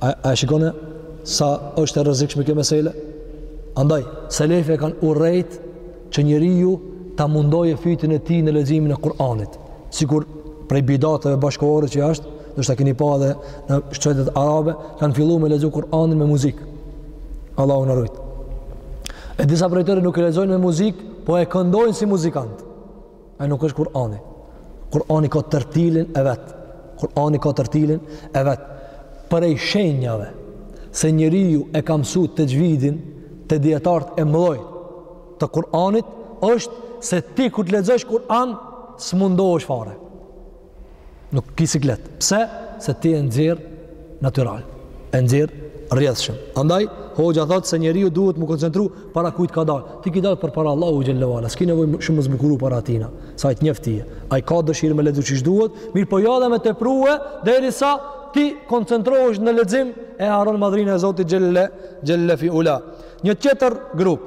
A, a e shikone sa është e rrezikshme kjo mesele? Andaj, selefët kanë urrejt që njeriu ta mundoje fytin e tij në leximin e Kur'anit. Sikur prej bidateve bashkëkohore që jashtë, ndoshta keni pa edhe në shtetet arabe, kanë fillu me lexu Kur'anin me muzikë. Allahu na rujt. E disa prej tyre nuk e lexojnë me muzikë, po e këndojnë si muzikantë. Ai nuk është Kur'ani. Kur'ani ka tërtilin e vet. Kur'ani ka tërtilin e vet. Prej shenjave se njeriu e ka mësu texhvidin te dijetarët e mëdhoj të Kur'anit është se ti kur të lexosh Kur'an s'mundohesh fare. Nuk ki siklet. Pse? Se ti e nxjerr natyral. E nxjerr rrjedhshëm. Andaj hoxha thotë se njeriu duhet m'u koncentru para kujt ka dal. Ti ki dal përpara Allahut xhallahu ala. S'ki nevojë shumë m'u zbukuru para atina. Se ai të njeh ty e. Ai ka dëshirë me lexu qysh duhet, mirëpo jo dhe me teprue, derisa ti koncentrohesh në lexim e harron madhninë e Zotit xhel-le, xhel-le fi ula. Një tjetër grup,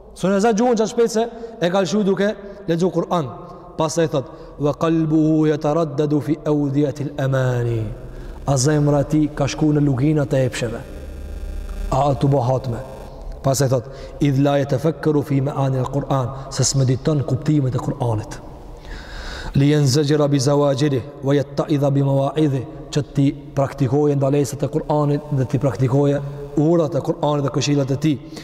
S'un e za gjuhën aq shpejt se e ka lëshu duke lexu Kur'an. Pastaj thot, ve kalbuhu jetereddedu fi evdijetil emani. A zemra e tij ka shku në luginat e epsheve. A a të bohatme. Pastaj thot, idh la jetefekkeru fi meanil Kur'an, se s'mediton kuptimet e Kur'anit. Li jenzexhira bi zevaxhirihi, ve jetteidha bi mevaidhihi, që t'i praktikoje ndalesat e Kur'anit dhe t'i praktikoje urdhrat e Kur'anit dhe këshillat e tij.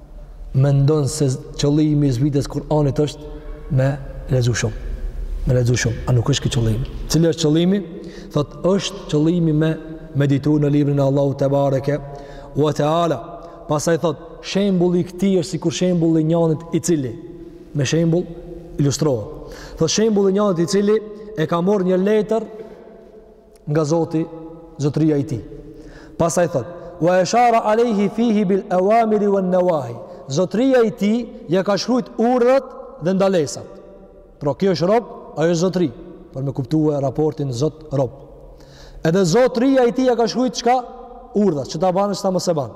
mendon se qëllimi i zbritjes Kur'anit është me lexu shumë. Me lexu shumë, a nuk është ky qëllimi? Cili është qëllimi? Thot është qëllimi me meditu në librin e Allahut tebareke wa taala. Pastaj thot shembulli i këtij është sikur shembulli i njanit i cili me shembull ilustrohet. Thot shembulli i njanit i cili e ka morr një letër nga Zoti, Zotëria i Tij. Pastaj thot: "Wa ashara alayhi fihi bil awamir wan nawahi." Zotëria i Tij ja ka shkrujt urdhrat dhe ndalesat. Pra ky është rob, ai është zotëri, për me kuptue raportin zot rob. Edhe zotëria i Tij ja ka shkrujt çka urdhrat, çka ta banë, çka mos e banë.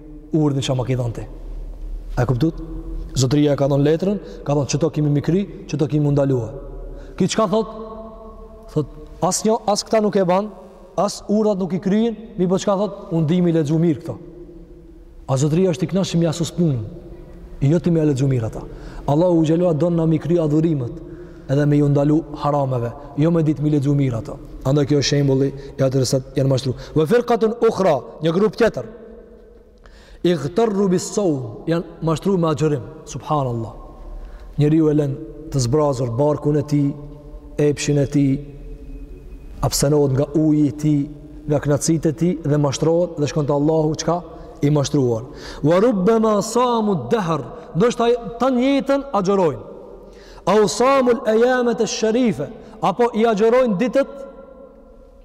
Urdhnin çka më ke dhënë ti. A e kuptut? Zotëria e ka dhënë letrën, ka thënë qëto ke mi kry, qëto ke mu ndalu. Ky çka thot? Thot as një, as këta nuk e ban, as urdhat nuk i kryen, mirëpo çka thot? Unë di mi lexu mirë këto. A zotëria është i kënaqshëm me ksi punën. Jo ti me lexu mirë ata. Allahu xhelle ue ala don na mi kry adhurimet edhe me ju ndalu harameve, jo me ditë mi lexu mirë ato. Andaj kjo është shembulli i atyre që janë mashtruar. Wa firqatun ukhra, një grup tjetër. igterru bis saum, janë mashtru me agjërim, subhanallah. Njeriu e len të zbrazur barkun e tij, epshin e tij, abstenohet nga uji i tij, nga knaqsit e tij, dhe mashtrohet dhe shkon te Allahu çka? I mashtruar. Wa rubbema samu dehr, ndoshta tan jetën agjërojnë. Au samul ejame sherife, apo i agjërojnë ditët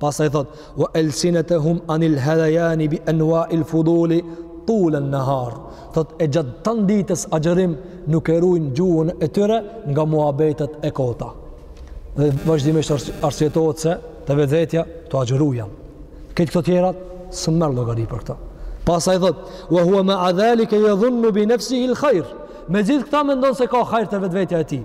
Pastaj thot: "Wa alsinatahum anil hadayan bi anwa al fudul tul an nahar." Thot edhe gjatë tan ditës agjërim nuk e ruajnë gjuhën e tyre nga muhabetet e kota. Dhe vazhdimisht arsyetohet se te vetvetja "tu agjëru jam". Këtë këto tjerat s'merr llogari për këto. Pastaj thot, wa hua ma'a dhalike jadhunnu bi nefsi il khair. Me gjithë këta mendon se ka hajr te vetvetja e tij.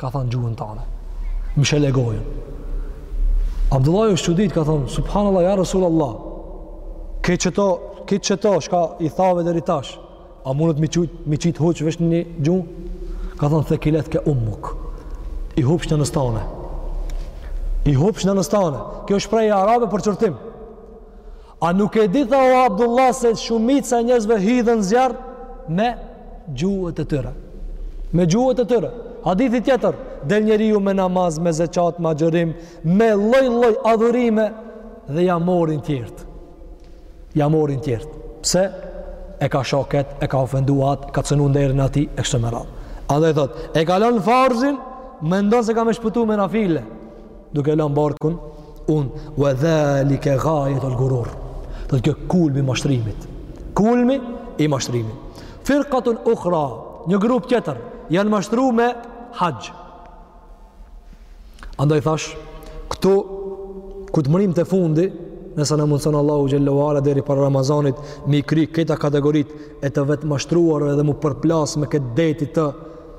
Ka thënë gjuhën tane. Mshele gojën. Abdullahi u çudit, ka thënë, subhanallah, ja Rasul Allah, krejt qëto, krejt qëto, çka i thave deri tash, a mundet mi qit, mi qit huq veç një gjuhë? Ka thënë, thekiletke umuk, i hupsh nanës tane, i hupsh nanës tane, kjo shprehje arabe për qortim, A nuk e di tha o Abdullah se shumica e njerëzve hidhen n'zjarr me gjuhët e tyre. Me gjuhët e tyre. Hadithi tjetër, del njeriu me namaz, me zekat, me agjërim, me lloj lloj adhurime dhe ja marrin tjertë. Ja marrin tjertë. Pse? E ka sha kët, e ka ofendu atë, ka cenu nderin atij, e kështu me radhë. Edhe thot, e ka lanë farzin, mendon se ka me shpëtu me nafile. Duke lënë barkun unë, ue dhalike gajetul gurur. Thot ky kulmi i mashtrimit. Kulmi i mashtrimit. Firkatun ukhra, një grup tjetër, janë mashtru me haxh. Andaj thash, këtu, ku të mrrim te fundi, nëse na mundëson Allahu xhelle ue ala deri para Ramazanit, mi kry këta kategorit e të vetëmashtruarve dhe mu përplas me këtë detit të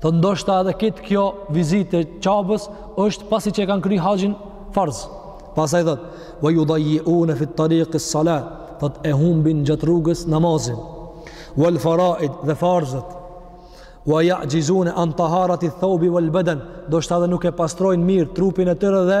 Thot ndoshta edhe kitë kjo vizit e Qabës është pasi që e kanë kry haxhin farz. Pastaj thot, ue judajiune fi tariki sala, thot e humbin gjatë rrugës namazin, uel faraid dhe farzët, ue ja'xhizune an taharati theubi uel beden, ndoshta edhe nuk e pastrojnë mirë trupin e tyre dhe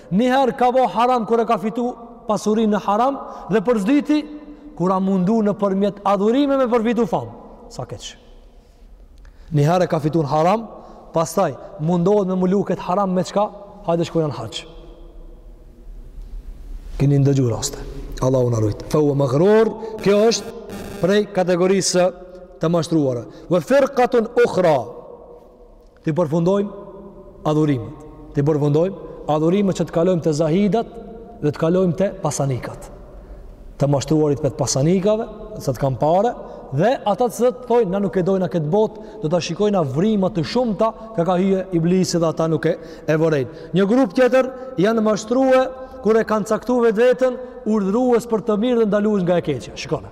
Njëherë ka bo haram kur e ka fitu pasurin në haram dhe për s'dyti kur a mundu nëpërmjet adhurime me përfitu famë. Sa keq. Njëherë ka fitu në haram, pastaj mundohet me mulu këtë haram me çka, hajde shkojnë në haxh. Kini ndëgju raste. Allahu na rujt. Fe huve magrur, kjo është prej kategorisë të mashtruarë. Ve firkatun ukhra, T'i përfundojmë adhurimet. T'i përfundojmë adhurimet që të kalojmë te zahidat dhe të kalojmë te pasanikat. Të mashtruarit prej pasanikave, se të kanë pare, dhe ata që thojnë, na nuk e dojna këtë botë, do t'i shikojna vrimat të shumta, ka ka hyje iblisi dhe ata nuk e e vërejnë. Një grup tjetër janë mashtrue, kur e kanë caktu vetveten, urdhërues për të mirë dhe ndalues nga e keqja. Shikone.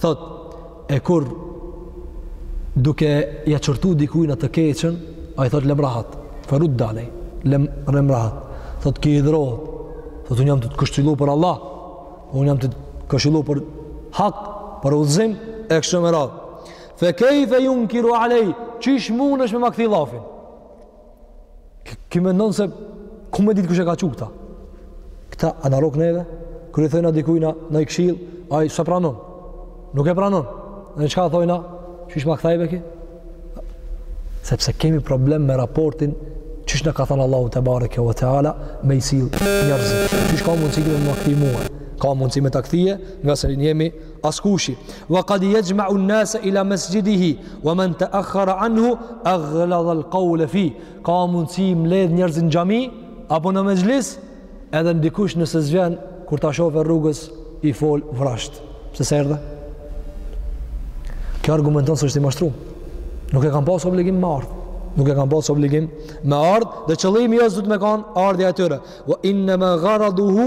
Thotë, E kur duke ia qortu dikujt naj të keqën, ai thotë lem rahat, fe rudde alej, lerëm rahat. Thotë ki hidhrohet. Thotë unë jam te t'këshillu për Allah. Unë jam te t'këshillu për hak, për udhëzim e kështu me radhë. Fe kejfe junkiru alej, qysh munë është me ma kthy lafin? Ky mendon se ku me ditë kush e ka çuar këta. Këta a na rrok neve? Kur i thojna dikujna naj këshillë, ai s'e pranon. Nuk e pranon. Dhe çka thojna? Qysh ma kthen be ky? Sepse kemi problem me raportin qysh na ka thënë Allahu tebareke ve teala me i sill njerëzit. Qysh ka mundësi të ma kthy mua? Ka mundësi me ta kthye, ngase jemi Askushi. Wa qad yajma'u an-nasa ila masjidihi wa man ta'akhara anhu aghlad al-qawl fi. Ka mundsi mbledh njerëz në xhami apo në mexhlis, edhe ndikush nëse s'vjen kur ta shohë rrugës i fol vrazhd. Pse s'erdhe? Kjo argumenton se është i mashtruar. Nuk e kanë pas obligim me ardh. Nuk e kanë pas obligim me ardh, dhe qëllimi jo s'duhet me kanë ardhja e tyre. Wa innama gharaduhu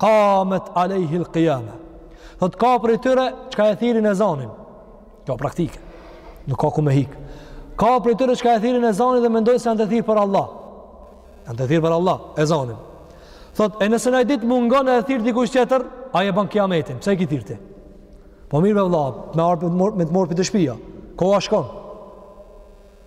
Kamet alejhi l'kijame. Thot ka prej tyre që ka e thirrin ezanin. Kjo praktike. Nuk ka ku me hik. Ka prej tyre që ka e thirrin ezanin dhe mendojnë se janë te thirr për Allah. Janë te thirr për Allah, ezanin. Thot, e nëse naj ditë mungon e thirr dikush tjetër, ai e ban kiametin, pse e ki thirr ti? Po mirë me vla, me, arpë, me të marr prej te shpia, ka shkon?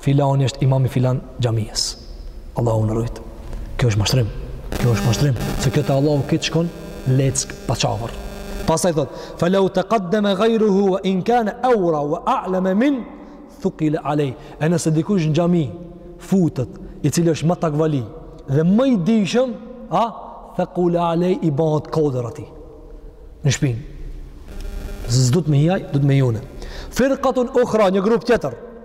Filani është imam i filan xhamisë. Allahu na rujt. Kjo është mashtrim. Kjo është mashtrim. Se kjo te Allahu krejt shkon leck pa çavërr. Pastaj thot: "Fa law taqaddama ghayruhu wa in kana awra wa a'lam minhu thaqula alay." E nëse dikush në xhami futet, i cili është më takvali dhe më i dijshëm, a thaqula alay i bëhet kodër atij. Në shpinë. Se s'do me hi ai, do të me jone. Firkatun ukhra, një grup tjetër.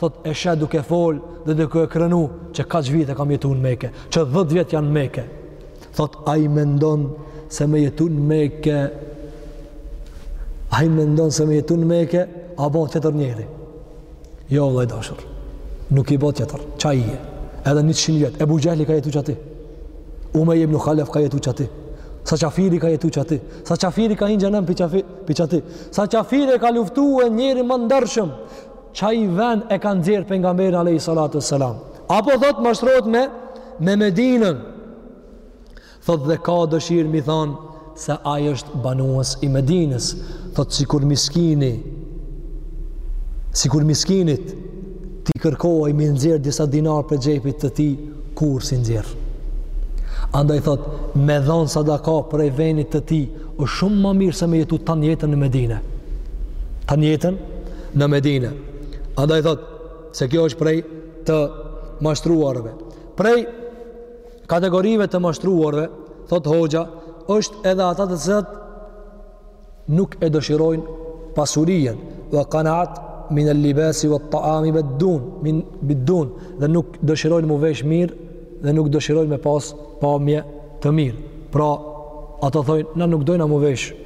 thotë e sheh duke fol dhe duke e krenu që kaq vite kam jetuar në Mekë, që 10 vjet janë në Mekë. Thotë ai mendon se me jetu në Mekë. Ai mendon se me jetu në Mekë, e bon tjetër njeri. Jo vëllai dashur. Nuk e bon tjetër. Qaj je. Edhe 100 vjet Ebu Xhehli ka jetu qaty. Umeje ibn Khalaf ka jetu qaty. Sa qafiri ka jetu qaty Sa qafiri ka hi në xhehenem prej qaty Sa qafiri ka luftu e njeri ma i ndershëm Qaj ven e ka nxjerr pejgamberin alayhi salatu selam. Apo thot mashtrohet me me Medinën. Thot dhe ka dëshirë m'i thon se ai është banues i Medinës. Thot sikur miskini sikur miskinit t'i kërkohej m'i nxjerr disa dinar prej xhepit të tij kurrë s'i nxjerr. Andaj thot me dhon sadaka prej venit të tij është shumë ma mirë se me jetu tan jetën në Medinë. Tan jetën në Medine. Andaj thot se kjo është prej të mashtruarve. Prej kategorive të mashtruarve, thot hoxha, është edhe ata të cilët nuk e dëshirojnë pasurinë, wa qana'at min al-libasi wa at-ta'ami bad-dun, min bid-dun, dhe nuk dëshirojnë mu vesh mirë dhe nuk dëshirojnë me pas pamje të mirë. Pra, ata thojnë, na nuk dojna mu vesh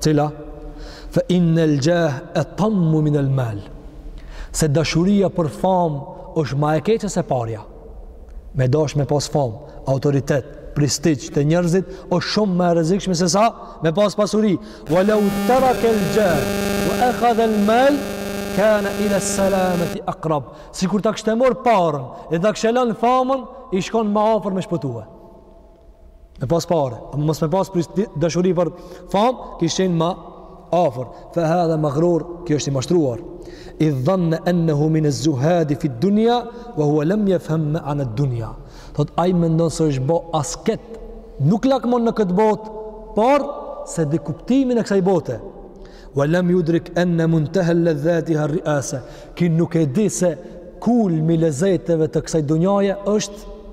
Cila? Fe innel xhahe etemmu minel mel. Se dashuria për famë është ma e keqe se parja. Me dash me pas famë, autoritet, prestigj te njerëzit, është shumë ma e rrezikshme se sa me pas pasuri. Wa lau terakel xhah, wa ekhadhel mel, kane ila selameti akrab. Sikur ta kishte marrë parën, e ta kishte lanë famën, ish kon ma afër me shpëtue. Me pas pare, ama mos me pas dashuri për famë, kish qenë ma afër. Fe hadha magrur, ky është i mashtruar. Idh dhanne ennehu minez zuhadi fit dunja, ve hua lem jefhem ma'ned dunja. Thot, ai mendon se është bo asket, nuk lakmon në këtë botë, por s'e di kuptimin e kësaj bote. Ve lem judrik enne munteha ledhatiha err-riase. Ky nuk e di se kulmi i lezeteve të kësaj dunjaje është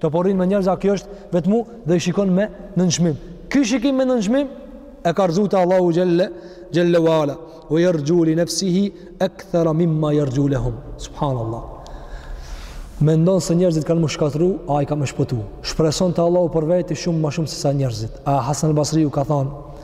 Po rrin me njerëz a ky është vetmu dhe i shikon me nënçmim. Ky shikim me nënçmim e ka rrëzu te Allahu xhelle wa ala. Wa yarju li nafsihi akthar mimma yarju lahum. Subhanallah. Mendon se njerëzit kanë m'u shkatërru, ai ka me shpëtu. Shpreson te Allahu për veti shumë ma shumë se sa njerëzit. A Hasan al-Basriu ka thonë,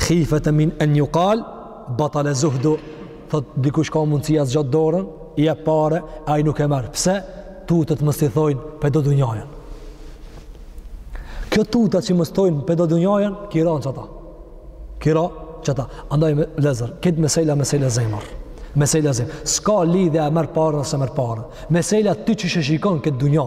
Khifet e min e një kal, batal e zuhdu, thot dikush ka mundësi as gjatë dorën, i e pare, a i nuk e merr. Pse? Tutet mos t'i thojnë pe do dunjanë. Kjo tuta që mos thojnë pe do dunjanë, kira në qëta. Kira në qëta. Andaj vëllezër, kitë mesela, mesela zemër. Mesela zemër. S'ka lidhje a e merr paren o s'e merr paren. Mesela ty qysh e shikon këtë dunja.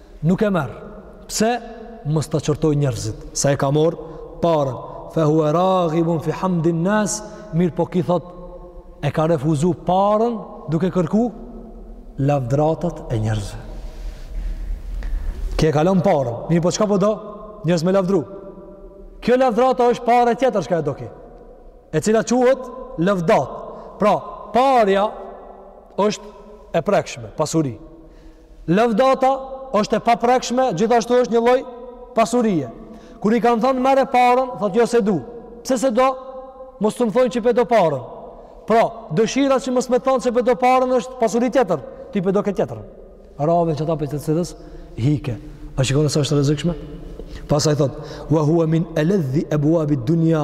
nuk e merr pse mos ta qortoj njerëzit se e ka marrë paren fa huwa raghibun fi hamdin nas mirëpo ky thotë e ka refuzu paren duke kërku lavdratat e njerëzve ky e ka lon paren mirëpo çka po do njerëz me e lavdru kjo lavdrata është pare tjetër çka e do ky e cila quhet lavdatë pra parja është e prekshme pasuri Lavdata është e paprekshme, gjithashtu është një lloj pasurie. Kur i kanë thënë merre paren, thotë jo s'e du. Pse s'e do? Mos të më thojnë që pe do paren. Pra, dëshira që mos me thonë se pe do paren është pasuri tjetër, ti pe do këtë tjetër. Rave n'qata prej të cilës hike. A shikoni sa është e rrezikshme? Pastaj thotë: "Wa huwa min aladhi abwabi ad-dunya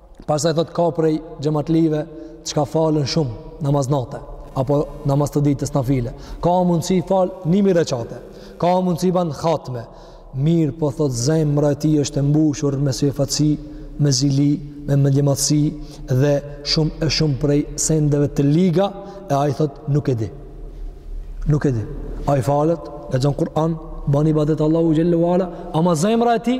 Pastaj thotë ka prej xhematlive çka falin shumë namaz nate apo namaz të ditës nafile. Ka mundësi fal 1000 rekate. Ka mundësi ban khatme. Mirëpo thotë zemra e tij është e mbushur me syefaqësi, me zili, me mendjemadhësi dhe shumë e shumë prej sendeve të liga e ai thotë nuk e di. Nuk e di. Ai falet, lexon Kur'an, ban ibadet Allahut xhallahu ala, ama zemra e tij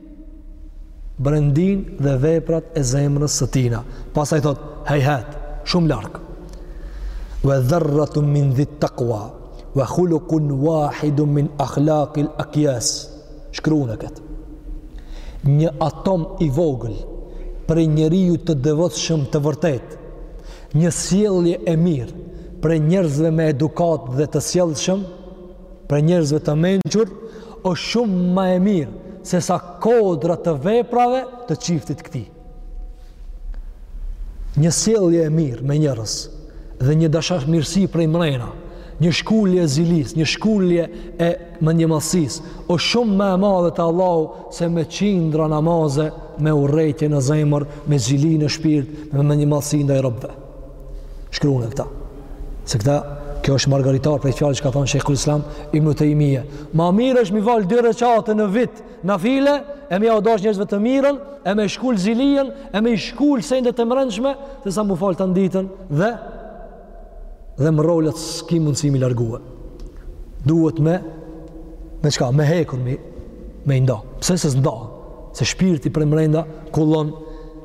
brendinë dhe veprat e zemrës së tina. Pastaj thotë, hejhat, shumë larg. Ve dherratun min dhi takua, ve khulukun wahidun min akhlakil akjes. Shkrune këtë. Një atom i vogël prej njeriu të devotshëm të vërtetë, një sjellje e mirë prej njerëzve me edukatë dhe të sjellshëm, prej njerëzve të mençur është shumë ma e mirë sesa kodra të veprave të çiftit këtij një sjellje e mirë me njerëz dhe një dashamirësi prej mrena një shkulje e zilisë një shkulje e menjemadhsisë osht shumë ma e madhe te Allahu se me qindra namaze me urrejtje në zemër me zili në shpirt me menjemadhsi ndaj robëve Shkruan këta. Se këta, kjo është margaritar prej fjalëve që ka thonë Shejhul Islam, Ibn Tejmije. Ma mirë është mi falë dy reqate në vit, nafile, e me jau dash njerëzve të mirën, e me shkull zilijen, e me shkull sendet e mrendshme, se sa mu falë tan ditën, dhe, dhe me rrol le t' s'ki mundësi mi largue. Duhet me, me çka, me hekun, me, mi nda. Pse se s'ndan? Se shpirti prej mrenda, kullon,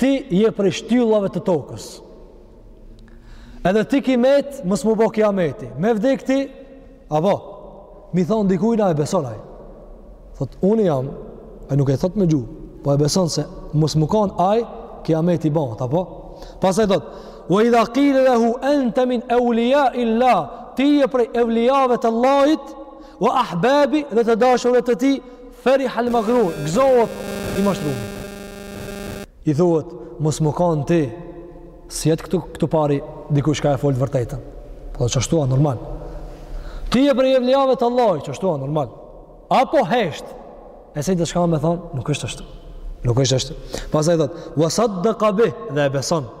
Ti je prej shtyllave të tokës. Edhe ti kijmet, mos mu bë kiameti. Me vdek ti, apo mi thon dikuj dhe e beson ai. Thot unë jam, ai nuk e thot me gjuhë, po e beson se mos mu kon ai kiameti bëhet, apo? Pastaj thot, "Wa idha qila lahu anta min awliya illah" Ti je prej evlijave të Allahit, wa ahbabi dhe të dashurve të tij, Feriha al-Maghrur, gëzohet i mashtrumi. I thuhet, mos mu kanë ti, s'jet këtu, këtu pari, dikush çka e folë të vërtetën. Po de qashtu a normal. Ti je prej evlijave të Allahit, qashtu a normal. Apo heshtë, e s'e di çka me thonë, nuk është ashtu. Nuk është ashtu. Pastaj thotë, wa saddaqa bih, dhe e besonë.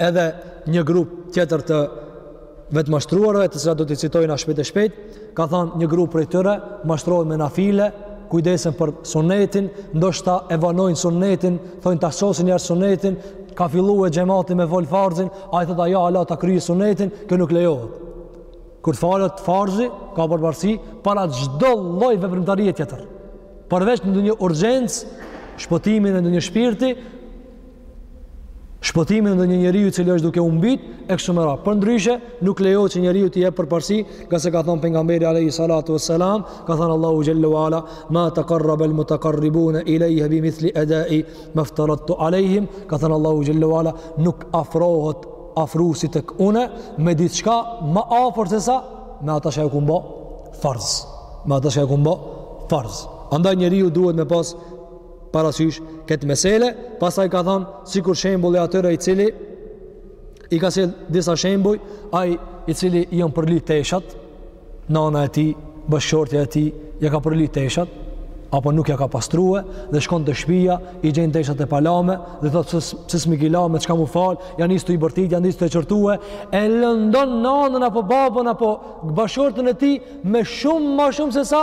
edhe një grup tjetër të vetëmashtruarve, të cilat do t'i citojna shpet e shpet, ka thonë një grup prej tyre, mashtrohen me nafile, kujdesen për sunetin, ndoshta e vanojnë sunetin, thonë ta sosin njerë sunetin, ka fillue xhemati me fal farzin, ai thot aja, hala ta kryi sunetin, kjo nuk lejohet. Kur falët farzi, ka përparsi, para çdo lloj veprimtarije tjetër. Përveç ndonjë urgjence, shpëtimin e ndonjë shpirti, shpëtimin e ndonjë njeriu i cili është duke u mbit e kështu me radhë. Përndryshe nuk lejohet që njeriu t'i jep përparësi, ngase ka thënë pejgamberi alayhi salatu wassalam, ka thënë Allahu xhallahu ala, ma taqarraba al mutaqarribun ilayya bi mithli ada'i ma aftaradtu alayhim, ka thënë Allahu xhallahu ala, nuk afrohet afrusi tek unë me diçka më afër se sa me ata çka e kom bë farz. Me ata çka e kom bë farz. Andaj njeriu duhet me pas parasysh këtë mesele, pasaj ka thënë, sikur shembulli atyre i cili, i ka sjell disa shembuj, ai i cili i janë përli teshat, nana e ti, bashkshortja e ti, ja ka përli teshat, apo nuk ja ka pastrue, dhe shkon te shpia, i gjenë teshat e palame, dhe thotë, pse s'mi ki la me çka mu falë, ja nis tu i bërtit, ja nis tu e qortue, e lëndon nanën apo babën apo bashkshorten e ti, me shumë ma shumë se sa,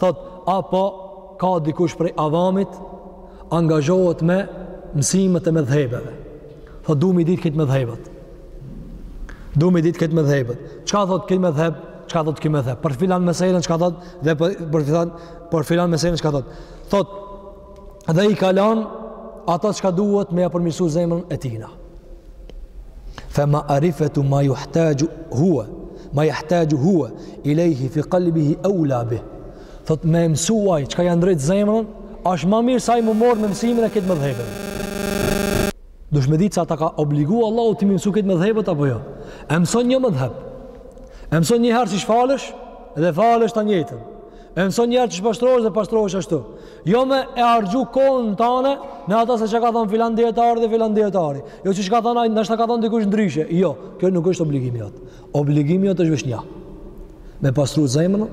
Thotë, apo ka dikush prej avamit angazhohet me mësimet e medhhebeve. Thotë, du mi ditë krejt medhhebet. Du mi ditë krejt medhhebet. Çka thotë ky medhheb? Çka thotë ky medhheb? Për filan meselen çka thotë dhe për, për, filan, për filan meselën qka thotë? Thotë, dhe i kalon ata çka duhet me ja përmisu zemrën e tina. Fe ma'rifetu ma jahtaxhu huve, ma jahtaxhu huve ilejhi fi kalbihi eula bih. Thot me mësu ai çka ja ndreq zemrën, është ma mirë se ai me u marrë me mësimin e krejt medhhebeve. Dush me ditë se a ta ka obligu Allahu ti me i mësu krejt medhhebet apo jo. E mëson një medhheb. E mëson një herë qysh falesh dhe falesh të njëjtën. E mëson njerë qysh pastrohesh dhe pastrohesh ashtu. Jo me e harxhu kohën tane me ata se çka thonë filan dijetar dhe filan dijetari. Jo që që ka thonë, nështë ta ka thonë dikush ndryshe. Jo, kjo nuk është obligimi jot. Obligimi jot është veç nja. Me pastru zemrën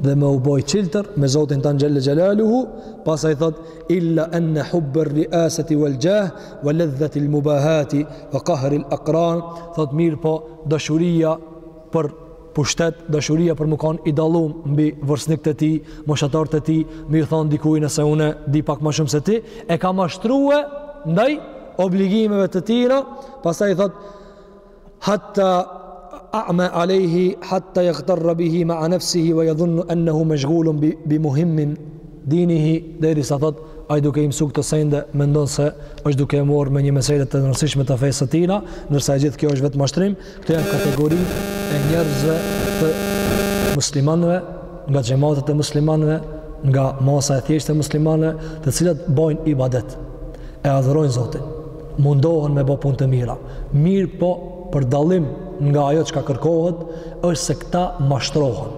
dhe me u bo i çiltër me Zotin tanë xhel-le xhelaluhu, pasaj thot, illa enne hubber rijaseti vel xhah, ve ledhdhetil mubahati, ve kahril akran, thot mirëpo dashuria për pushtet, dashuria për me kanë i dallum mbi vërsnikët e tij, moshatarët e tij, me ju thonë dikuj nëse une di pak ma shumë se ti, e ka mashtrue ndaj obligimeve të tira, pasaj thotë, hatta a'ma alejhi, hatta jagterre bihi mea nefsihi, ve jedhunnu ennehu meshgulun bi, bi muhimmin dinihi, derisa thotë, ai duke i mësuar këto sende mendon se është duke u marrë me një mesele të rëndësishme të fesë së tij, ndërsa e gjithë kjo është vetëm mashtrim, Këto janë kategori e njerëzve të muslimanëve, nga xhamatet e muslimanëve, nga masa e thjeshtë e muslimanëve, të cilët bojnë ibadet e adhurojnë Zotin. Mundohen me bë punë të mira. Mirëpo për dallim nga ajo çka kërkohet, është se këta mashtrohen,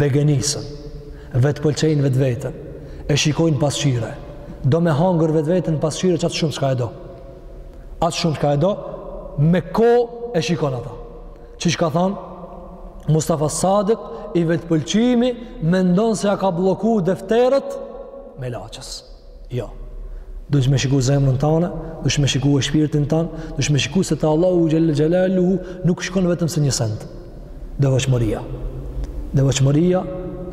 begenisen, vetëpëlqejnë vetveten, e shikojnë pasqyrë, do me hangër vetveten pasqyrë qatë shumë çka e do. atë shumë çka e do, me kohë e shikon ata. Qe çka thonë, Mustafa Sadik i vetëpëlqymi mendon se a ka blloku defterët me lachës. Jo. Dush me shiku zemrën tane, dush me shiku e shpirtin tanë, dush me shiku se te Allahu xhel-le xhelaluhu nuk shkon vetëm se një send. Devotshmëria. Devotshmëria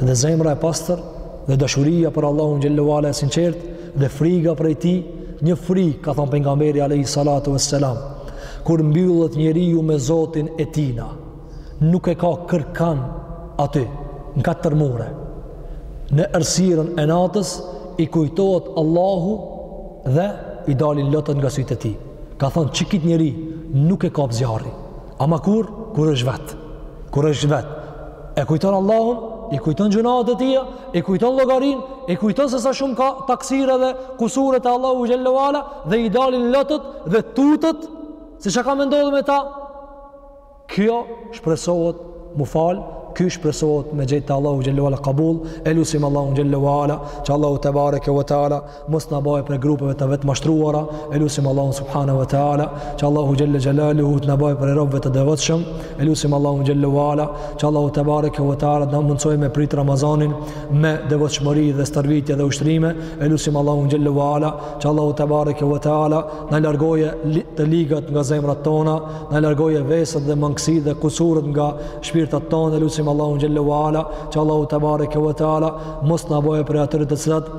dhe zemra e pastër dhe dashuria për Allahun xhel-le ve ala e sinqertë dhe friga prej tij, një frigë, ka thonë Pejgamberi alejhi salatu ve selam, kur mbyllet njeriu me Zotin e tina, nuk e ka kërkan aty, në katër mure. Në errësirën e natës, i kujtohet Allahu dhe i dalin lotët nga sytë e tij. Ka thonë, që kitë njeri nuk e kap zjarri, Ama kur? Kur është vetë. Kur është vetë. E kujton Allahun, i kujton gjynahet e tia, i kujton llogarinë, i kujton se sa shumë ka taksire dhe kusure te Allahu xhelle ve ala dhe i dalin lotët dhe tutet se ça ka me ndodhë me ta. Kjo shpresohet m'u falë, ky shpresohet me gjetë te Allahu xhelle ve ala kabul, e lusim Allahun xhelle ve ala, që Allahu tebareke ve teala, mos na bajë prej grupeve të vetëmashtruara, e lusim Allahun subhanehu ve teala, që Allahu xhelle xhelaluhu të na bajë prej robëve të devotshëm, e lusim Allahun xhelle ve ala, që Allahu tebareke ve teala të na mundësojë me prit Ramazanin me devotshmëri dhe stërvitje dhe ushtrime, e lusim Allahun xhelle ve ala, që Allahu tebareke ve teala na largojë të ligat nga zemrat tona, na largojë veset dhe mangësitë dhe kusuret nga shpirtat tona, e lusim Allahun xhelle ve ala, që Allahu tebareke ve teala mos na bajë prej atyre të cilat